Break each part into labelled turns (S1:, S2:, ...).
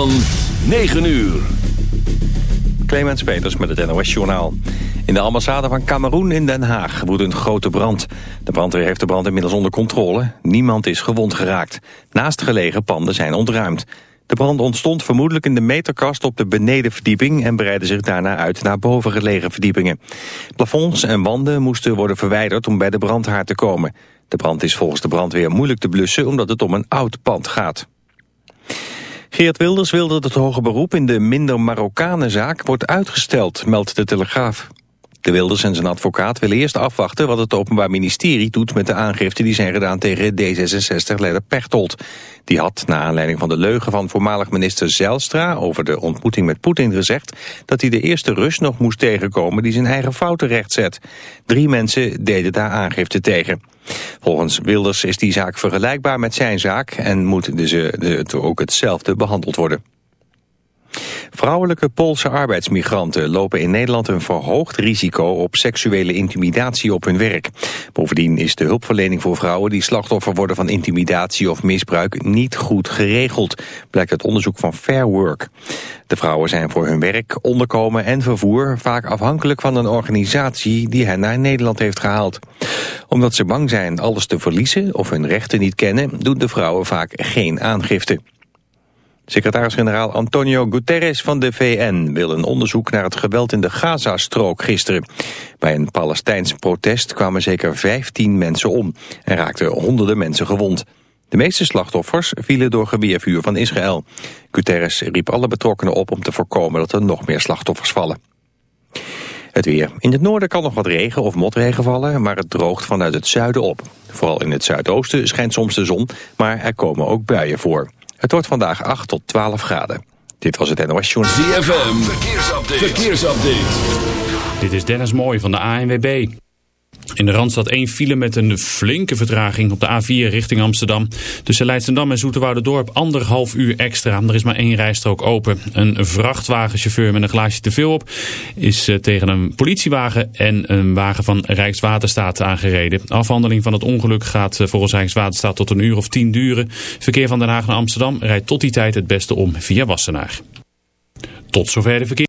S1: van 9 uur.
S2: Clemens Peters met het NOS Journaal. In de ambassade van Cameroen in Den Haag woedt een grote brand. De brandweer heeft de brand inmiddels onder controle. Niemand is gewond geraakt. Naast gelegen panden zijn ontruimd. De brand ontstond vermoedelijk in de meterkast op de benedenverdieping... en breidde zich daarna uit naar bovengelegen verdiepingen. Plafonds en wanden moesten worden verwijderd om bij de brandhaard te komen. De brand is volgens de brandweer moeilijk te blussen omdat het om een oud pand gaat. Geert Wilders wil dat het hoge beroep in de minder Marokkanenzaak wordt uitgesteld, meldt de Telegraaf. De Wilders en zijn advocaat willen eerst afwachten wat het Openbaar Ministerie doet met de aangifte die zijn gedaan tegen D66-leider Pechtold. Die had, na aanleiding van de leugen van voormalig minister Zijlstra over de ontmoeting met Poetin gezegd dat hij de eerste Rus nog moest tegenkomen die zijn eigen fouten rechtzet. Drie mensen deden daar aangifte tegen. Volgens Wilders is die zaak vergelijkbaar met zijn zaak en moet dus ook hetzelfde behandeld worden. Vrouwelijke Poolse arbeidsmigranten lopen in Nederland een verhoogd risico op seksuele intimidatie op hun werk. Bovendien is de hulpverlening voor vrouwen die slachtoffer worden van intimidatie of misbruik niet goed geregeld, blijkt uit onderzoek van Fair Work. De vrouwen zijn voor hun werk, onderkomen en vervoer vaak afhankelijk van een organisatie die hen naar Nederland heeft gehaald. Omdat ze bang zijn alles te verliezen of hun rechten niet kennen, doen de vrouwen vaak geen aangifte. Secretaris-generaal Antonio Guterres van de VN wil een onderzoek naar het geweld in de Gazastrook gisteren. Bij een Palestijns protest kwamen zeker 15 mensen om en raakten honderden mensen gewond. De meeste slachtoffers vielen door geweervuur van Israël. Guterres riep alle betrokkenen op om te voorkomen dat er nog meer slachtoffers vallen. Het weer. In het noorden kan nog wat regen of motregen vallen, maar het droogt vanuit het zuiden op. Vooral in het zuidoosten schijnt soms de zon, maar er komen ook buien voor. Het wordt vandaag 8 tot 12 graden. Dit was het NOS Journal.
S1: ZFM, verkeersupdate. verkeersupdate.
S3: Dit is Dennis Mooij van de ANWB. In de Randstad één file met een flinke vertraging op de A4 richting Amsterdam. Tussen Leidschendam en Dorp anderhalf uur extra. Er is maar één rijstrook open. Een vrachtwagenchauffeur met een glaasje te veel op is eh, tegen een politiewagen en een wagen van Rijkswaterstaat aangereden. Afhandeling van het ongeluk gaat eh, volgens Rijkswaterstaat tot een uur of tien duren. Verkeer van Den Haag naar Amsterdam rijdt tot die tijd het beste om via Wassenaar. Tot zover de verkeer.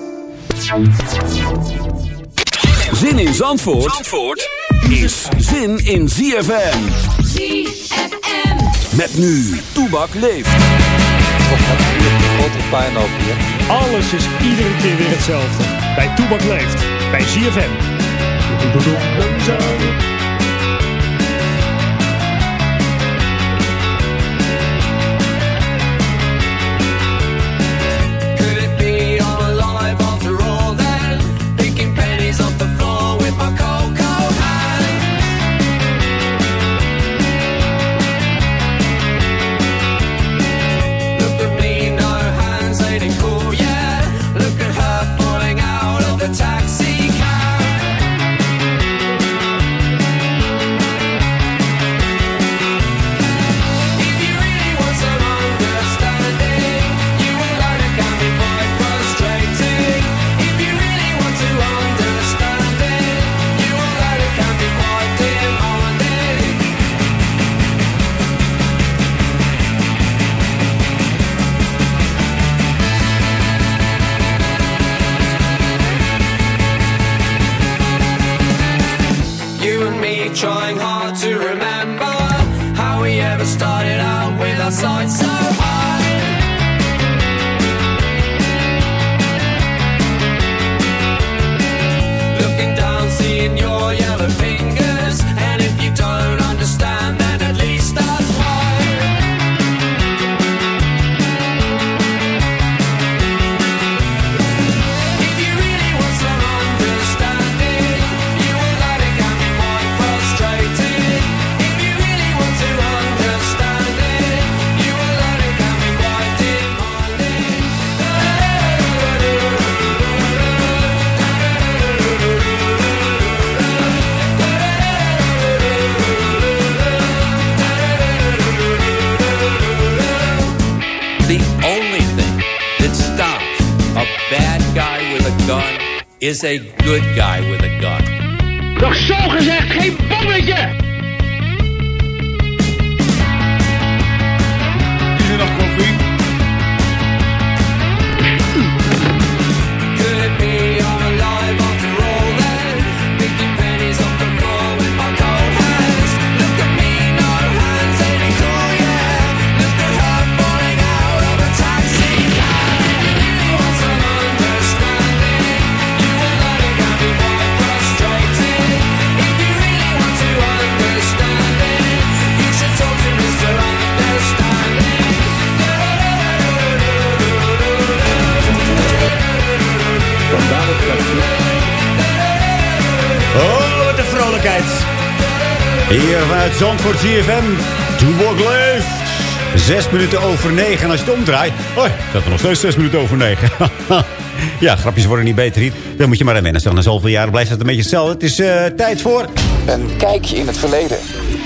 S1: Zin in Zandvoort, Zandvoort is zin in ZFM.
S4: ZFM.
S1: Met nu, Toebak leeft.
S5: Grote puinhoop hier.
S6: Alles is iedere keer weer hetzelfde. Bij Toebak leeft. Bij ZFM.
S5: Is a good guy with a gun.
S6: Nog zo gezegd, geen bommetje!
S7: Hier vanuit Zandvoort CFM. Toebok leeft. Zes minuten over negen. En als je het omdraait... Oh, dat er nog steeds zes minuten over negen. ja, grapjes worden niet beter hier. Dan moet je maar aan wennen. Zeg, na zoveel jaren blijft het een beetje hetzelfde. Het is eh, tijd voor...
S8: Een kijkje in het verleden.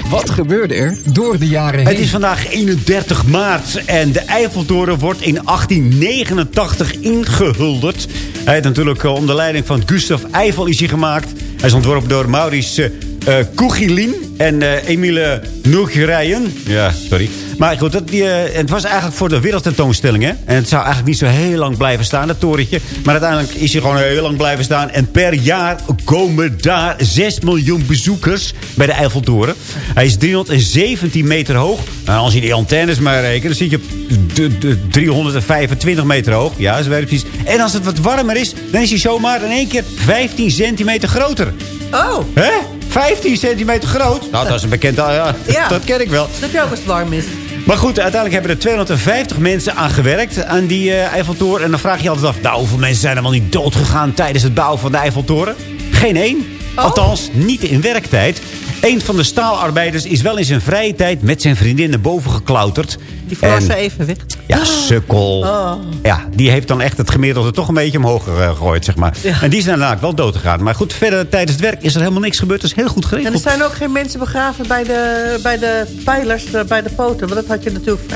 S8: Wat gebeurde er door de jaren heen?
S7: Het is vandaag 31 maart en de Eiffeltoren wordt in 1889 ingehuldigd. Hij heeft natuurlijk eh, onder leiding van Gustav Eiffel is hij gemaakt. Hij is ontworpen door Maurice uh, Koegilin en uh, Emile Nougerijen. Ja, sorry. Maar goed, dat, die, uh, het was eigenlijk voor de wereldtentoonstelling. Hè? En het zou eigenlijk niet zo heel lang blijven staan, dat torentje. Maar uiteindelijk is hij gewoon heel lang blijven staan. En per jaar komen daar 6 miljoen bezoekers bij de Eiffeltoren. Hij is 317 meter hoog. Nou, als je die antennes maar rekent, dan zit je op de, de 325 meter hoog. Ja, dat weet precies. En als het wat warmer is, dan is hij zomaar in één keer 15 centimeter groter.
S9: Oh.
S7: Hè? 15 centimeter groot. Nou, dat is een bekend... Ja,
S9: Ja.
S7: dat ken ik wel.
S9: Dat heb je ook als het warm is.
S7: Maar goed, uiteindelijk hebben er 250 mensen aan gewerkt aan die eh, Eiffeltoren. En dan vraag je je altijd af, nou, hoeveel mensen zijn allemaal niet doodgegaan tijdens het bouwen van de Eiffeltoren? Geen één. Althans, niet in werktijd. Een van de staalarbeiders is wel in zijn vrije tijd met zijn vriendin naar boven geklauterd.
S9: Die verloor
S7: En-
S9: ze even weg.
S7: Ja, sukkel.
S9: Oh.
S7: Ja, die heeft dan echt het gemiddelde toch een beetje omhoog eh, gegooid, zeg maar.
S9: Ja.
S7: En die is daarna wel dood gegaan. Maar goed, verder tijdens het werk is er helemaal niks gebeurd. Dat is heel goed
S9: En
S7: geregeld.
S9: er zijn ook geen mensen begraven bij de, bij de pijlers, eh, bij de poten. Want dat had je natuurlijk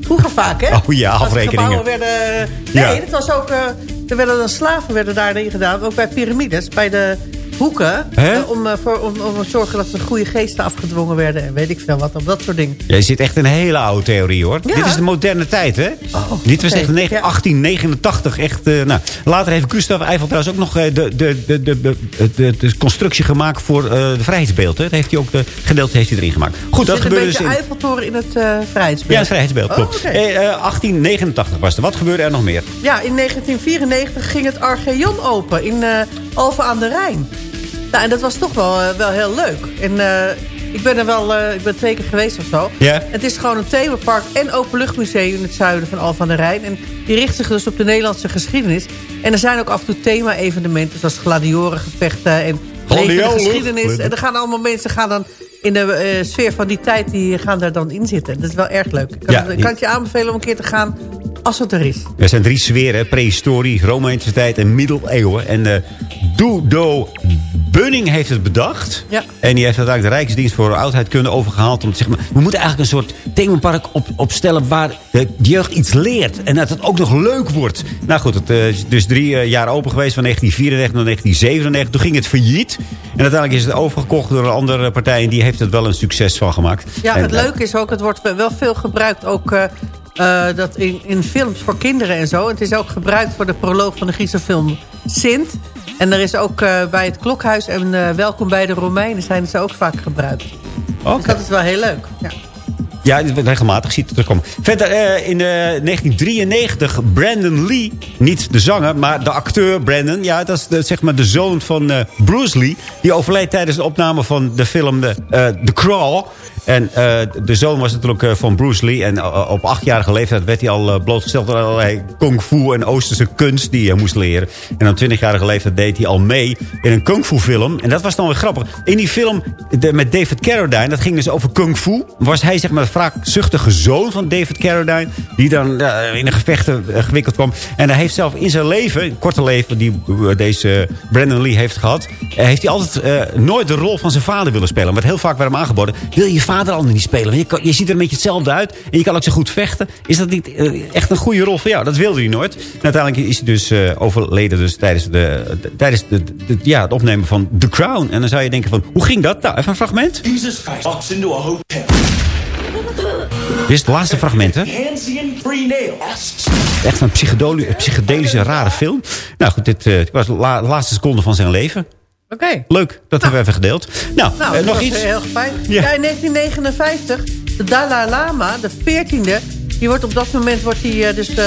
S9: vroeger vaak, hè?
S7: Oh ja, afrekeningen.
S9: werden... Nee,
S7: Ja.
S9: dat was ook... eh, er werden dan slaven werden daarin gedaan. Ook bij piramides, bij de hoeken.
S7: Hè?
S9: eh, om, eh, voor, om, om te zorgen dat er goede geesten afgedwongen werden. En weet ik veel wat, om dat soort dingen.
S7: Jij zit echt in een hele oude theorie, hoor.
S9: Ja.
S7: Dit is de moderne tijd, hè? Dit was echt negen-
S9: ja.
S7: 1889. Echt, eh, nou, later heeft Gustav Eiffel trouwens ook nog de, de, de, de, de, de, constructie gemaakt voor de vrijheidsbeeld. Hè? Dat heeft hij ook de gedeelte heeft hij erin gemaakt. Goed, dat
S9: een
S7: gebeurde dus in...
S9: Eiffeltoren in het vrijheidsbeeld.
S7: Ja, het vrijheidsbeeld,
S9: Oh,
S7: klopt.
S9: oké.
S7: Eh, eh, 1889 was er. Wat gebeurde er nog meer?
S9: Ja, in 1994 ging het Archeon open in Alphen aan de Rijn. Nou, en dat was toch wel, eh, wel heel leuk. En eh, ik ben er wel eh, ik ben twee keer geweest of zo. Het is gewoon een themapark en openluchtmuseum in het zuiden van Alphen aan de Rijn. En die richt zich dus op de Nederlandse geschiedenis. En er zijn ook af en toe thema-evenementen zoals gladiorengevechten en levende geschiedenis. En er gaan allemaal mensen gaan dan in de sfeer van die tijd, die gaan daar dan in zitten. Dat is wel erg leuk. Ik kan,
S7: Ja,
S9: ik kan het je aanbevelen om een keer te gaan als het er is.
S7: Er zijn drie sferen. Prehistorie, Romeinse tijd en middeleeuwen. En eh Dudo Bunning heeft het bedacht.
S9: Ja.
S7: En die heeft uiteindelijk de Rijksdienst voor Oudheidkunde overgehaald. Om te zeggen, maar, we moeten eigenlijk een soort themapark op, opstellen... waar de jeugd iets leert. En dat het ook nog leuk wordt. Nou goed, het eh, is dus drie eh, jaar open geweest. Van 1994 naar 1997. Toen ging het failliet. En uiteindelijk is het overgekocht door een andere partij. En die heeft het wel een succes van gemaakt.
S9: Ja,
S7: En,
S9: het leuke is ook, het wordt wel veel gebruikt ook eh, dat in, in films voor kinderen en zo. Het is ook gebruikt voor de proloog van de Griekse film Sint. En er is ook eh, bij het Klokhuis en eh, Welkom bij de Romeinen zijn ze ook vaak gebruikt. Dus dat is wel heel leuk. Ja.
S7: Ja, regelmatig ziet het terugkomen. Verder in eh, 1993 Brandon Lee, niet de zanger, maar de acteur Brandon. Ja, dat is de, zeg maar de zoon van Bruce Lee. Die overleed tijdens de opname van de film The, The Crawl. En eh, de zoon was natuurlijk eh, van Bruce Lee. En eh, op achtjarige leeftijd werd hij al blootgesteld aan allerlei kung fu en oosterse kunst die hij moest leren. En op twintigjarige leeftijd deed hij al mee in een kung fu film. En dat was dan weer grappig. In die film met David Carradine, dat ging dus over kung fu. Was hij zeg maar de wraakzuchtige zoon van David Carradine. Die dan in een gevechten gewikkeld kwam. En hij heeft zelf in zijn leven, het korte leven die deze Brandon Lee heeft gehad. eh, heeft hij altijd nooit de rol van zijn vader willen spelen. Wat heel vaak werd hem aangeboden. Wil je je vader vader al niet spelen? Je, kan- je ziet er een beetje hetzelfde uit. En je kan ook zo goed vechten. Is dat niet eh, echt een goede rol voor jou? Dat wilde hij nooit. En uiteindelijk is hij dus eh, overleden dus tijdens, de, de- tijdens de, de- ja, het opnemen van The Crown. En dan zou je denken van, hoe ging dat? Nou, even een fragment.
S10: Jesus Christ walks into a hotel.
S7: Dit is het laatste fragment, hè? Echt een psychedelische, rare film. Nou goed, dit eh, was de la- laatste seconde van zijn leven.
S9: Oké.
S7: Leuk, dat hebben we even gedeeld. Nou,
S9: Nou,
S7: eh, nog iets?
S9: heel fijn.
S7: Ja.
S9: Ja. in 1959, de Dalai Lama, de 14e... die wordt op dat moment wordt hij, eh, dus, eh,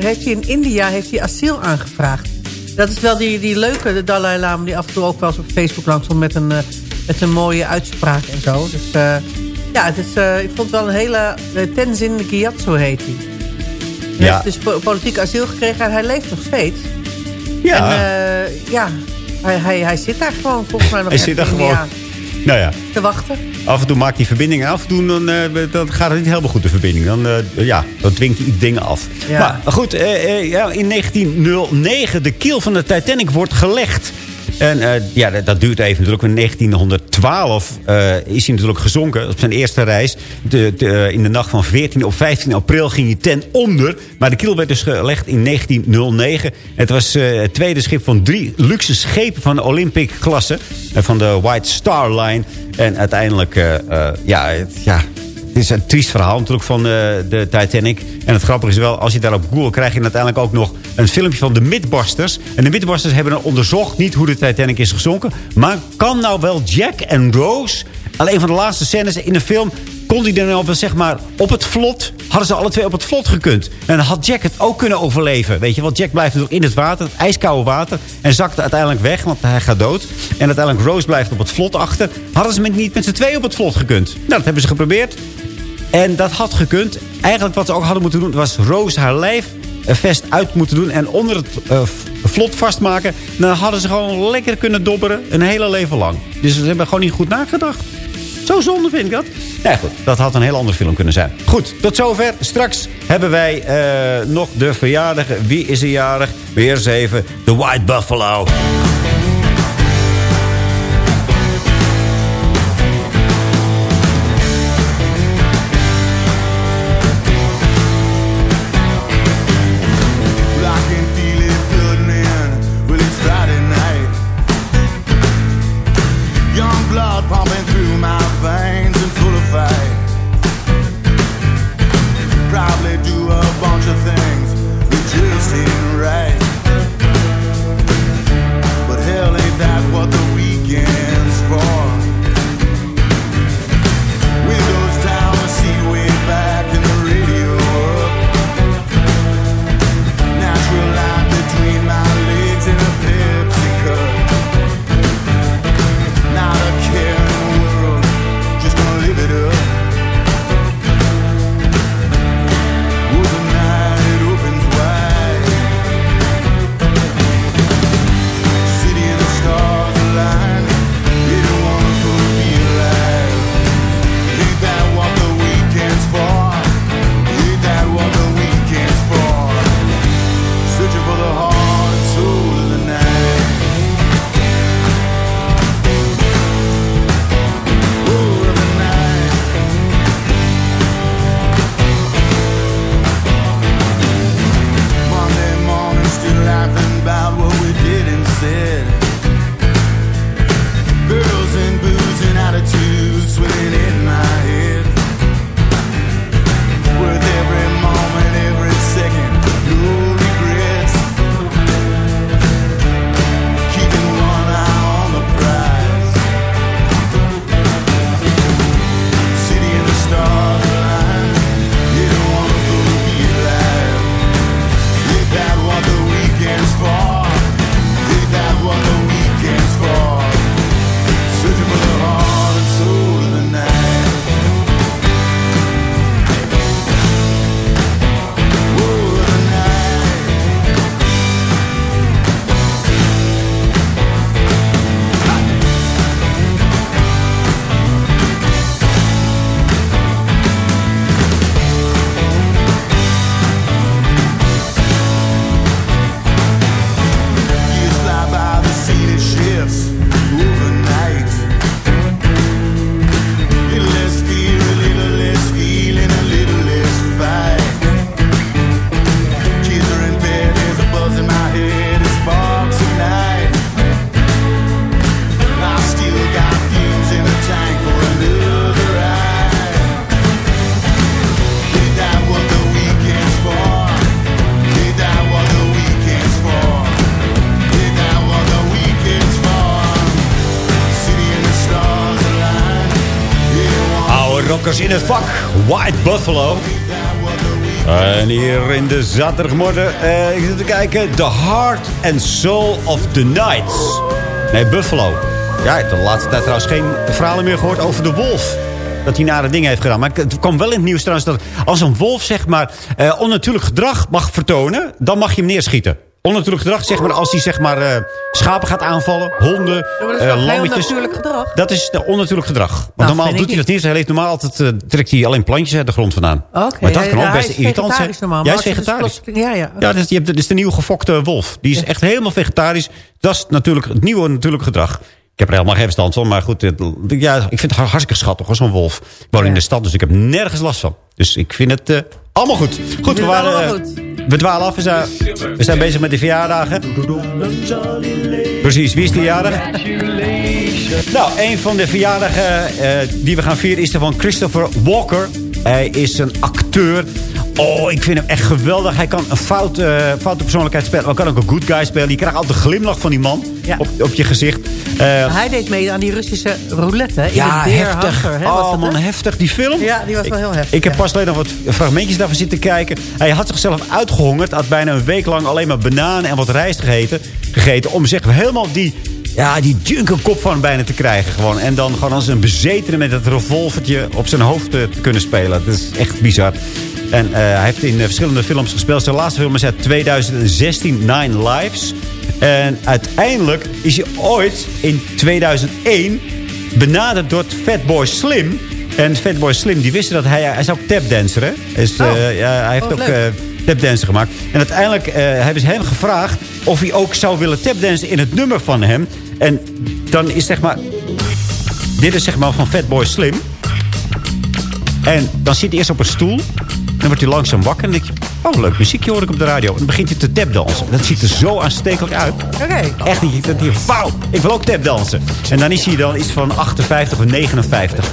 S9: heeft hij in India heeft hij asiel aangevraagd. Dat is wel die, die leuke de Dalai Lama... die af en toe ook wel eens op Facebook langskomt met een, met een mooie uitspraak en zo. Dus ja, het is, ik vond het wel een hele... Uh, Tenzin Gyatso heet hij. Hij
S7: Ja.
S9: heeft dus po- politiek asiel gekregen en hij leeft nog steeds.
S7: Ja.
S9: En ja, hij, hij, hij zit daar gewoon volgens mij nog
S7: Hij zit daar gewoon. Nou ja,
S9: te wachten.
S7: af en toe maakt hij verbindingen. Af en toe dan, eh, dan gaat het niet helemaal goed, de verbinding. Dan, eh, ja, dan dwingt hij dingen af.
S9: Ja.
S7: Maar goed, ja, in 1909, de kiel van de Titanic wordt gelegd. En eh, ja, dat, duurt even natuurlijk. In 1912 eh, is hij natuurlijk gezonken op zijn eerste reis. De, eh, in de nacht van 14 op 15 april ging hij ten onder. Maar de kiel werd dus gelegd in 1909. Het was het tweede schip van drie luxe schepen van de Olympic-klasse. eh, van de White Star Line. En uiteindelijk, ja, het, ja, het is een triest verhaal natuurlijk van de Titanic. En het grappige is wel, als je daar op Google krijg je uiteindelijk ook nog een filmpje van de Mythbusters. En de Mythbusters hebben onderzocht, niet hoe de Titanic is gezonken. Maar kan nou wel Jack en Rose, alleen van de laatste scènes in de film... kon die dan nou wel zeg maar op het vlot, hadden ze alle twee op het vlot gekund. En had Jack het ook kunnen overleven, weet je. Want Jack blijft natuurlijk in het water, het ijskoude water. En zakt uiteindelijk weg, want hij gaat dood. En uiteindelijk Rose blijft op het vlot achter. Hadden ze niet met z'n twee op het vlot gekund. Nou, dat hebben ze geprobeerd. En dat had gekund. Eigenlijk wat ze ook hadden moeten doen... was Roos haar lijf vest uit moeten doen... en onder het eh, vlot vastmaken. Dan hadden ze gewoon lekker kunnen dobberen... een hele leven lang. Dus ze hebben gewoon niet goed nagedacht. Zo zonde vind ik dat. Nee, goed. Dat had een heel andere film kunnen zijn. Goed, tot zover. Straks hebben wij eh, nog de verjaardag. Wie is er jarig? Weer eens even. The White Buffalo. Hier in de zaterdagmorgen, eh, ik zit te kijken. The Heart and Soul of the Nights. Nee, Buffalo. Ja, de laatste tijd trouwens geen verhalen meer gehoord over de wolf. Dat hij nare dingen heeft gedaan. Maar het kwam wel in het nieuws trouwens dat als een wolf zeg maar eh, onnatuurlijk gedrag mag vertonen, dan mag je hem neerschieten. Onnatuurlijk gedrag, zeg maar, als hij zeg maar eh, schapen gaat aanvallen, honden,
S9: Ja, dat is
S7: eh, lammetjes.
S9: natuurlijk gedrag.
S7: Dat is de onnatuurlijk gedrag. Want
S9: Nou,
S7: normaal doet hij dat niet. Hij leeft normaal altijd, eh, trekt hij alleen plantjes uit de grond vandaan.
S9: Oké,
S7: maar dat
S9: ja,
S7: kan ook best irritant zijn.
S9: normaal,
S7: Jij is
S9: dus
S7: vegetarisch.
S9: ja, ja.
S7: Ja, dat is, je hebt, de nieuwe gefokte wolf. Die is echt helemaal vegetarisch. Dat is natuurlijk het nieuwe natuurlijk gedrag. Ik heb er helemaal geen verstand van. Maar goed, het- ja, ik vind het hartstikke schattig zo'n wolf. Ik woon in de stad, dus ik heb nergens last van. Dus ik vind het allemaal goed. Goed, we, waren, eh, we dwalen af. We zijn, we zijn bezig met de verjaardagen. Precies, wie is de jarig? Nou, een van de verjaardagen eh, die we gaan vieren is de van Christopher Walker. Hij is een acteur. Oh, ik vind hem echt geweldig. Hij kan een fout, eh, foute persoonlijkheid spelen. Maar kan ook een good guy spelen. Je krijgt altijd een glimlach van die man op, op je gezicht. Eh,
S9: Hij deed mee aan die Russische roulette, hè?
S7: Ja,
S9: de
S7: heftig.
S9: Hunter, hè,
S7: oh man, heftig. Die film.
S9: Ja, die was wel heel heftig.
S7: Ik heb
S9: ja.
S7: pas alleen nog wat fragmentjes daarvan zitten kijken. Hij had zichzelf uitgehongerd. Had bijna een week lang alleen maar bananen en wat rijst gegeten. gegeten om zeg helemaal die, ja, die junkenkop van bijna te krijgen. Gewoon. En dan gewoon als een bezetene met het revolvertje op zijn hoofd te, te kunnen spelen. Dat is echt bizar. En eh, hij heeft in eh, verschillende films gespeeld. Zijn laatste film is uit 2016, Nine Lives. En uiteindelijk is hij ooit in 2001 benaderd door Fatboy Slim. En Fatboy Slim, die wisten dat hij... Hij is ook tapdancer, hè?
S9: Oh.
S7: eh, ja, hij heeft
S9: Oh,
S7: ook tapdancer gemaakt. En uiteindelijk eh, hebben ze hem gevraagd... of hij ook zou willen tapdansen in het nummer van hem. En dan is zeg maar... Dit is zeg maar van Fatboy Slim. En dan zit hij eerst op een stoel. Dan wordt hij langzaam wakker. En denk je, oh, leuk muziekje hoor ik op de radio. En dan begint hij te tapdansen. Dat ziet er zo aanstekelijk uit.
S9: Oké.
S7: Echt niet. Dat hij, wauw, ik wil ook tapdansen. En dan is hij dan iets van 58 of 59.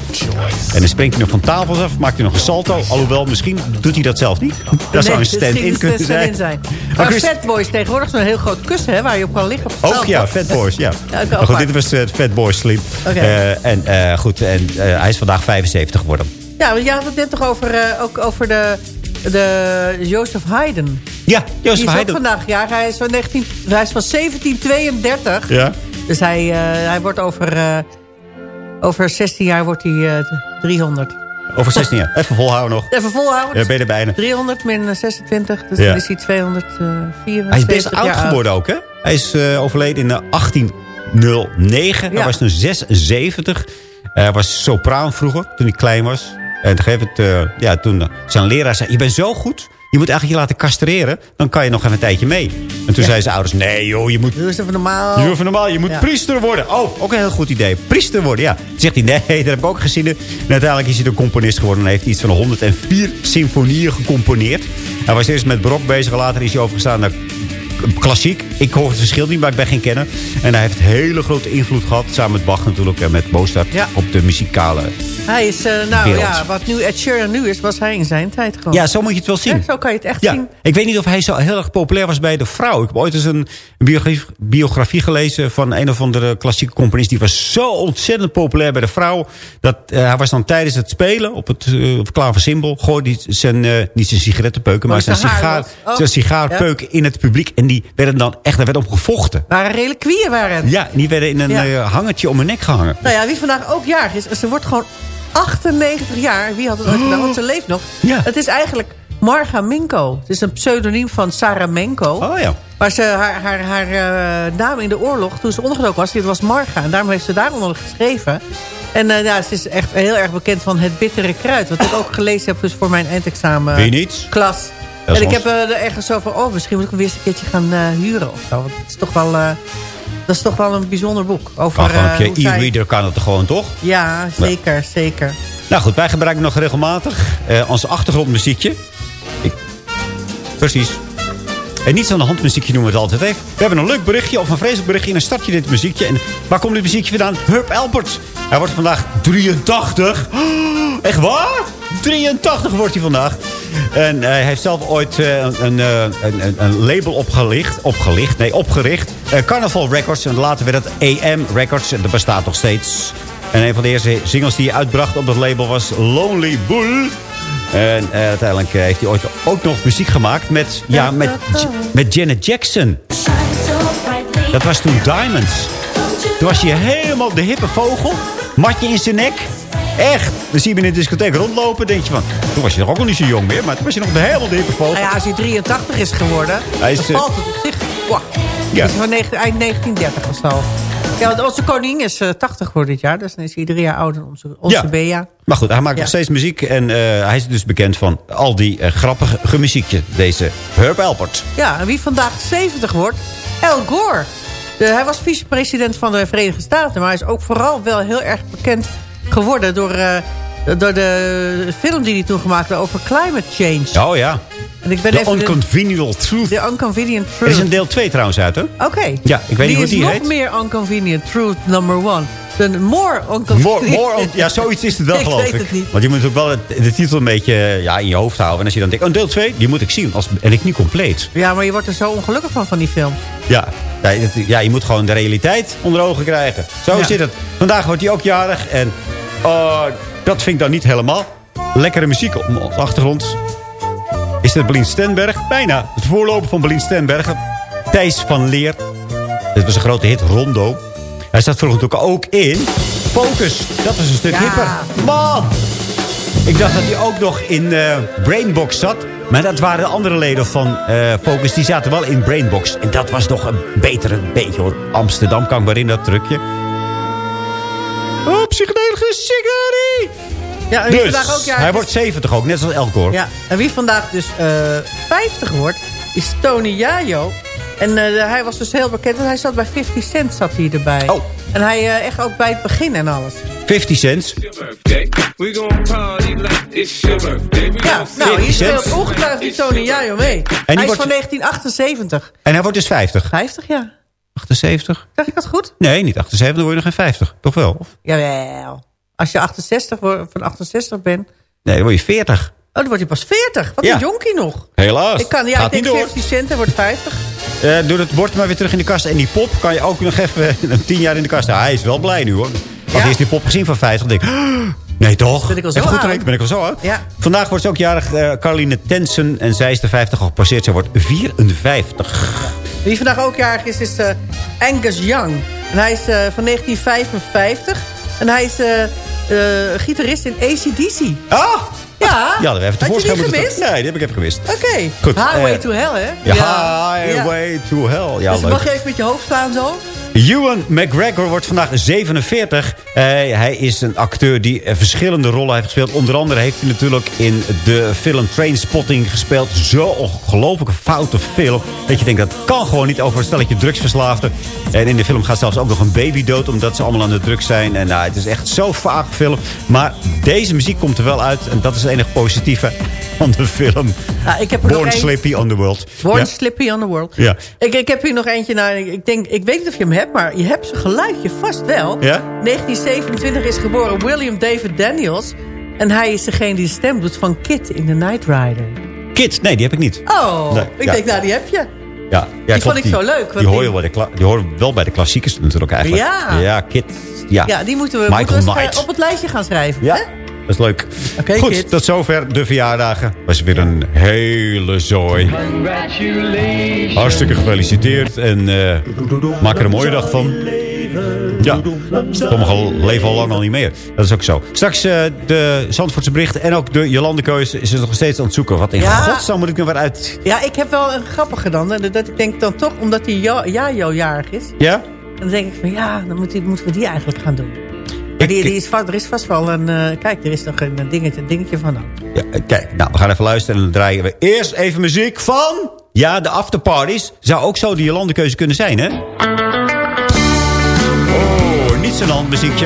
S7: En dan springt hij nog van tafels af. Maakt hij nog een salto. Alhoewel, misschien doet hij dat zelf niet. Dat zou een stand-in kunnen zijn.
S9: zijn. Maar
S7: Chris-
S9: Fatboys tegenwoordig zo'n heel groot kussen, hè? Waar je op kan liggen. Op de
S7: Ook
S9: tafel.
S7: ja, Fat Boys, ja. Maar goed, dit was het Fat Boy Slim.
S9: Oké.
S7: Eh, en eh, goed, en, eh, hij is vandaag 75 geworden.
S9: Ja, want je had het net toch over, eh, ook over de, de Joseph Haydn.
S7: Ja,
S9: Die
S7: Jozef
S9: is ook
S7: Haydn.
S9: vandaag jaar. Hij is van, 19, hij is van 1732.
S7: Ja.
S9: Dus hij, eh, hij wordt over, eh, over 16 jaar wordt hij eh, 300.
S7: Over 16 jaar. Even volhouden nog.
S9: Even volhouden.
S7: Ja, ben je er bijna.
S9: 300 min 26, dus
S7: Ja.
S9: dan is hij 274
S7: Hij is best oud geworden ook, hè? Hij is eh, overleden in eh, 1809. Hij
S9: Ja.
S7: was toen 76. Hij was sopraan vroeger, toen hij klein was. En gegeven moment, eh, ja, toen eh, zijn leraar zei... je bent zo goed, je moet eigenlijk je laten castreren. Dan kan je nog even een tijdje mee. En toen
S9: Ja.
S7: zeiden zijn ouders... nee joh, je moet
S9: Doe eens even normaal.
S7: Je even normaal, je moet
S9: Ja.
S7: priester worden. Oh, ook een heel goed idee. Priester worden, ja. Toen zegt hij, nee, daar heb ik ook gezien. En uiteindelijk is hij een componist geworden. En heeft iets van 104 symfonieën gecomponeerd. Hij was eerst met barok bezig. Later is hij overgestaan naar klassiek. Ik hoor het verschil niet, maar ik ben geen kenner. En hij heeft hele grote invloed gehad. Samen met Bach natuurlijk en met Mozart.
S9: Ja.
S7: Op de muzikale...
S9: Hij is, eh, nou
S7: Wereld.
S9: ja, wat nu Ed Sheeran nu is, was hij in zijn tijd gewoon.
S7: Ja, zo moet je het wel zien.
S9: Zo kan je het echt
S7: Ja,
S9: zien.
S7: ik weet niet of hij zo heel erg populair was bij de vrouw. Ik heb ooit eens een biografie, biografie gelezen van een of andere klassieke componist. Die was zo ontzettend populair bij de vrouw. Dat eh, hij was dan tijdens het spelen op het, uh, klaversymbol. gooide hij zijn, niet zijn sigarettenpeuken, maar
S9: Oh,
S7: zijn, sigaar.
S9: Oh,
S7: zijn sigaarpeuken in het publiek. En die werden dan echt, daar werd op gevochten.
S9: Waren reliquieën waren het.
S7: Ja, die werden in een
S9: Ja.
S7: hangertje om hun nek gehangen.
S9: Nou ja, wie vandaag ook jarig is, ze wordt gewoon 98 jaar. Wie had het ooit gedaan? Want ze leeft nog.
S7: Ja.
S9: Het is eigenlijk Marga Minko. Het is een pseudoniem van Sarah Menko.
S7: Oh ja.
S9: Maar ze, haar, haar, haar eh, naam in de oorlog, toen ze ondergedoken was, dit was Marga. En daarom heeft ze daaronder geschreven. En eh, ja, ze is echt heel erg bekend van het bittere kruid. Wat ik ook gelezen heb dus voor mijn eindexamen.
S7: Weet je niets?
S9: Klas. En ik heb eh, er ergens zo van, oh, misschien moet ik hem weer eens een keertje gaan huren of zo. Want het is toch wel, dat is toch wel een bijzonder boek. Over, eh,
S7: op
S9: hoe
S7: je e-reader kan het gewoon toch?
S9: Ja, zeker, zeker.
S7: Nou goed, wij gebruiken nog regelmatig eh, ons achtergrondmuziekje. Ik... Precies. En niets aan de noemen we het altijd even. We hebben een leuk berichtje of een vreselijk berichtje. En dan start je dit muziekje. En waar komt dit muziekje vandaan? Herb Alpert. Hij wordt vandaag 83. Oh, echt waar? 83 wordt hij vandaag. En hij heeft zelf ooit eh, eh, een, een- een label opgelicht, opgelicht, nee, opgericht. Eh, Carnival Records. En later werd het AM Records. En dat bestaat nog steeds. En een van de eerste singles die hij uitbracht op dat label was Lonely Bull. En eh, uiteindelijk eh, heeft hij ooit ook nog muziek gemaakt met, ja, met, met Janet Jackson. Dat was toen Diamonds. Toen was hij helemaal de hippe vogel. Matje in zijn nek. Echt. Dan zie je hem in de discotheek rondlopen. denk je van, toen was je nog ook nog niet zo jong meer. Maar toen was je nog de helemaal de hippe vogel.
S9: Nou ja, als hij 83 is geworden,
S7: Hij is,
S9: dan
S7: eh,
S9: valt het op zich. Wow.
S7: Ja.
S9: Dat is van eind 1930 of zo. Ja, onze koningin is eh, 80 geworden dit jaar. Dus dan is hij drie jaar ouder dan onze, onze
S7: Ja.
S9: Bea.
S7: Maar goed, hij maakt
S9: Ja.
S7: nog steeds muziek. En eh, hij is dus bekend van al die eh, grappige muziekje. Deze Herb Alpert.
S9: Ja, en wie vandaag 70 wordt? Al Gore. De, hij was vicepresident van de Verenigde Staten. Maar hij is ook vooral wel heel erg bekend geworden... door, eh, door de film die hij toen gemaakt had over climate change.
S7: Oh ja.
S9: En ik ben
S7: The
S9: even de-
S7: Unconvenient Truth.
S9: The Inconvenient
S7: Er
S9: Truth.
S7: is een deel 2 trouwens uit, hè?
S9: Oké.
S7: Ja, ik weet niet hoe
S9: is
S7: die
S9: nog
S7: heet.
S9: meer Inconvenient Truth number one. De more Inconvenient...
S7: More, more on- ja, zoiets is het wel,
S9: Ik
S7: geloof
S9: weet
S7: ik.
S9: het niet.
S7: Want je moet ook wel de titel een beetje ja, in je hoofd houden. En als je dan denkt, oh, deel 2, die moet ik zien. Als, en ik niet compleet.
S9: Ja, maar je wordt er zo ongelukkig van, van die film.
S7: Ja, ja, je moet gewoon de realiteit onder ogen krijgen. Zo
S9: Ja.
S7: zit het. Vandaag wordt hij ook jarig. En oh, dat vind ik dan niet helemaal. Lekkere muziek op de achtergrond. Is het Belien Stenberg? Bijna. Het voorloper van Belien Stenberg. Thijs van Leer. Dit was een grote hit, Rondo. Hij staat vroeger natuurlijk ook in Focus. Dat is een stuk
S9: Ja.
S7: hipper. Man! Ik dacht dat hij ook nog in eh, Brainbox zat. Maar dat waren de andere leden van eh, Focus. Die zaten wel in Brainbox. En dat was nog een betere beetje hoor. Amsterdam kan ik maar in dat trucje. Oh, psychedelische sigarie!
S9: Ja, en
S7: Dus,
S9: vandaag ook jarig
S7: hij
S9: is-
S7: wordt 70 ook, net zoals Elkor.
S9: Ja, en wie vandaag dus eh 50 wordt, is Tony Yayo. En eh, hij was dus heel bekend, want hij zat bij 50 Cent zat hij erbij.
S7: Oh.
S9: En hij eh, echt ook bij het begin en alles.
S7: 50 cents.
S9: Ja, nou,
S7: 50
S9: hier speelt
S7: Cent.
S9: ongetwijfeld die Tony Yayo mee. hij is
S7: wordt-
S9: van 1978.
S7: En hij wordt dus 50.
S9: 50, ja.
S7: 78?
S9: Zeg ik dat goed?
S7: Nee, niet 78, dan word je nog geen 50. Toch wel? Of?
S9: Jawel. Als je 68, wordt- van 68 bent,
S7: Nee, dan word je 40.
S9: oh, dan wordt hij pas 40. Wat
S7: Ja.
S9: een jonkie nog.
S7: Helaas.
S9: Ik kan, ja,
S7: Gaat
S9: ik denk
S7: niet door.
S9: 50 cent, wordt 50.
S7: Eh, doe het bord maar weer terug in de kast. En die pop kan je ook nog even een 10 jaar in de kast. Hij is wel blij nu hoor. Had
S9: Ja.
S7: eerst die pop gezien van 50. denk ik, "Ah, nee toch?
S9: Ben ik al zo
S7: goed ben ik al zo oud.
S9: Ja.
S7: Vandaag wordt ze ook jarig eh Caroline Tensen. En zij is de 50 al gepasseerd. Zij wordt 54.
S9: Wie vandaag ook jarig is, is eh, Angus Young. En hij is van 1955. En hij is gitarist in ACDC.
S7: Ah!
S9: Ja,
S7: Ja, dat we even
S9: had je
S7: tevoorschijn
S9: die
S7: moeten...
S9: gemist?
S7: Nee, die heb ik even gemist.
S9: Oké.
S7: Goed,
S9: Highway
S7: eh,
S9: to Hell, hè?
S7: Ja, Highway to Hell. Ja,
S9: dus
S7: leuk.
S9: mag je even met je hoofd slaan zo?
S7: Ewan McGregor wordt vandaag 47. Eh, hij is een acteur die verschillende rollen heeft gespeeld. Onder andere heeft hij natuurlijk in de film Trainspotting gespeeld. Zo ongelooflijk foute film. Dat je denkt, dat kan gewoon niet over een stelletje drugsverslaafden. En in de film gaat zelfs ook nog een baby dood... omdat ze allemaal aan de drugs zijn. En nou, het is echt zo vaag film. Maar deze muziek komt er wel uit. En dat is het enige positieve van de film.
S9: Ja, ik heb
S7: Born. Slippy on the World.
S9: Born
S7: Ja?
S9: Slippy on the World.
S7: Ja.
S9: Ik, ik heb hier nog eentje. Nou, ik, denk, ik weet niet of je hem hebt, maar je hebt zijn geluidje vast wel.
S7: Ja?
S9: 1927 is geboren William David Daniels. En hij is degene die de stem doet van Kit in The Night Rider.
S7: Kids, nee, die heb ik niet.
S9: Oh,
S7: Nee,
S9: ik
S7: ja.
S9: denk, nou, die heb je.
S7: Ja, ja
S9: Die vond ik zo leuk,
S7: Die hoor, je wel, bij de kla- die horen wel bij de klassiekers natuurlijk eigenlijk.
S9: Ja.
S7: Ja, Kid. Ja,
S9: Ja, die moeten we,
S7: Michael
S9: moeten we op het lijstje gaan schrijven.
S7: Ja.
S9: hè?
S7: Dat is leuk.
S9: Oké,
S7: Goed,
S9: Kid.
S7: tot zover de verjaardagen. Was weer een hele zooi. Hartstikke gefeliciteerd. En eh, maak er een mooie dag van. Ja, sommigen leven al lang al niet meer. Dat is ook zo. Straks eh, de Zandvoortse berichten en ook de Jolandekeuze is er nog steeds aan het zoeken. Wat in
S9: Ja.
S7: godsnaam moet ik er weer uit...
S9: Ja, ik heb wel een grappige dan. Dat ik denk dan toch, omdat die ja, Jajo jarig is.
S7: Ja?
S9: Dan denk ik van ja, dan moet die- moeten we die eigenlijk gaan doen. Maar die, die is vast, er is vast wel een... eh, kijk, er is nog een dingetje, een dingetje van.
S7: Ja, eh, kijk, nou, we gaan even luisteren en dan draaien we eerst even muziek van... Ja, de afterparties. Zou ook zo de Jolandekeuze kunnen zijn, hè? Oh, niet zo'n hand muziekje.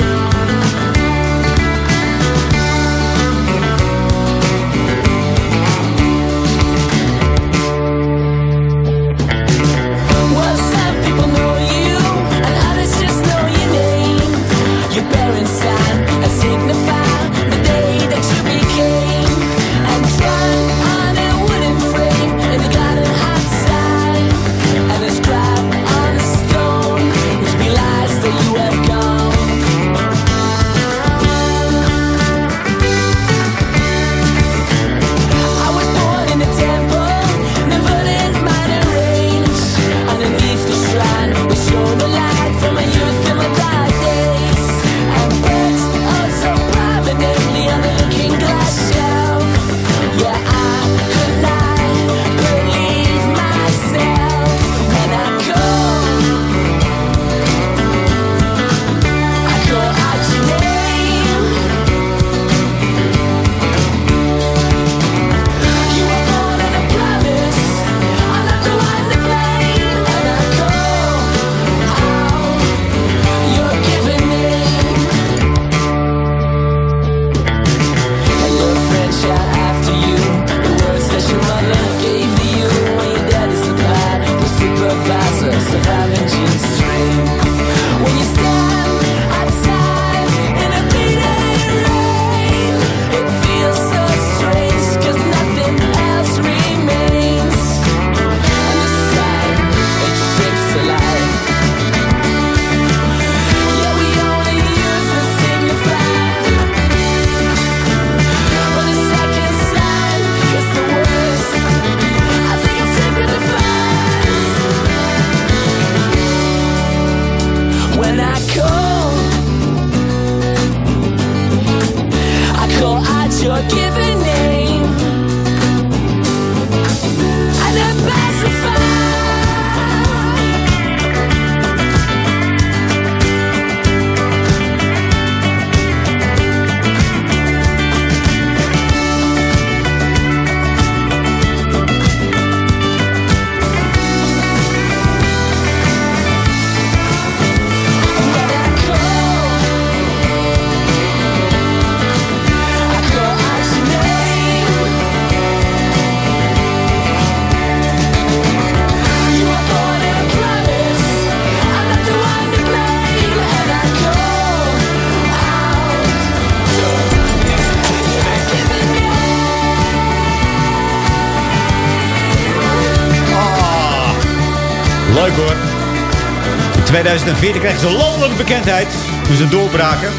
S7: 2014 kregen ze landelijke bekendheid toen ze doorbraken.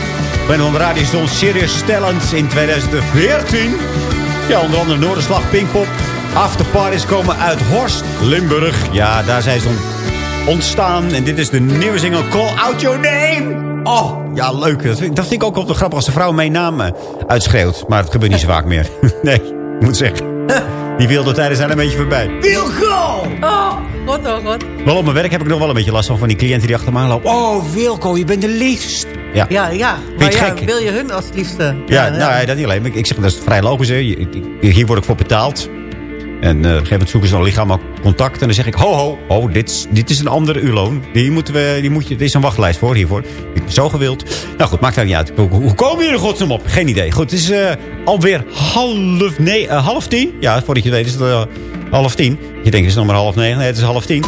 S7: Bij de radiostation Serious Talents in 2014. Ja, onder andere Noorderslag, Pinkpop. Afterparties komen uit Horst, Limburg. Ja, daar zijn ze on- ontstaan. En dit is de nieuwe single Call Out Your Name. Oh, ja, leuk. Dat vind, dat vind ik ook wel te grappig als de vrouw mijn naam eh, uitschreeuwt. Maar het gebeurt niet zo vaak meer. nee, ik moet zeggen. Die wilde tijden zijn een beetje voorbij. Wilco!
S9: Oh, god, oh, god.
S7: Wel op mijn werk heb ik nog wel een beetje last van. Van die cliënten die achter me aanlopen. Oh, Wilco, je bent de liefst. Ja,
S9: Ja, ja.
S7: je
S9: Maar ja,
S7: gek?
S9: wil je hun als het liefste?
S7: ja, nou, ja, dat niet alleen. Maar ik- Ik zeg, dat is vrij logisch. Hè. Hier word ik voor betaald. En eh, op een gegeven moment zoeken ze al lichaam contact. En dan zeg ik, ho, ho, ho, dit, is- dit is een andere uloon. Die moeten we, die moet je, er is een wachtlijst voor hiervoor. Ik ben zo gewild. Nou goed, maakt daar niet uit. Hoe, komen hier in godsnaam op? Geen idee. Goed, het is eh, alweer half, nee, eh, half tien. Ja, voordat je weet is het eh, half tien. Je denkt, het is nog maar half negen. Nee, het is half tien.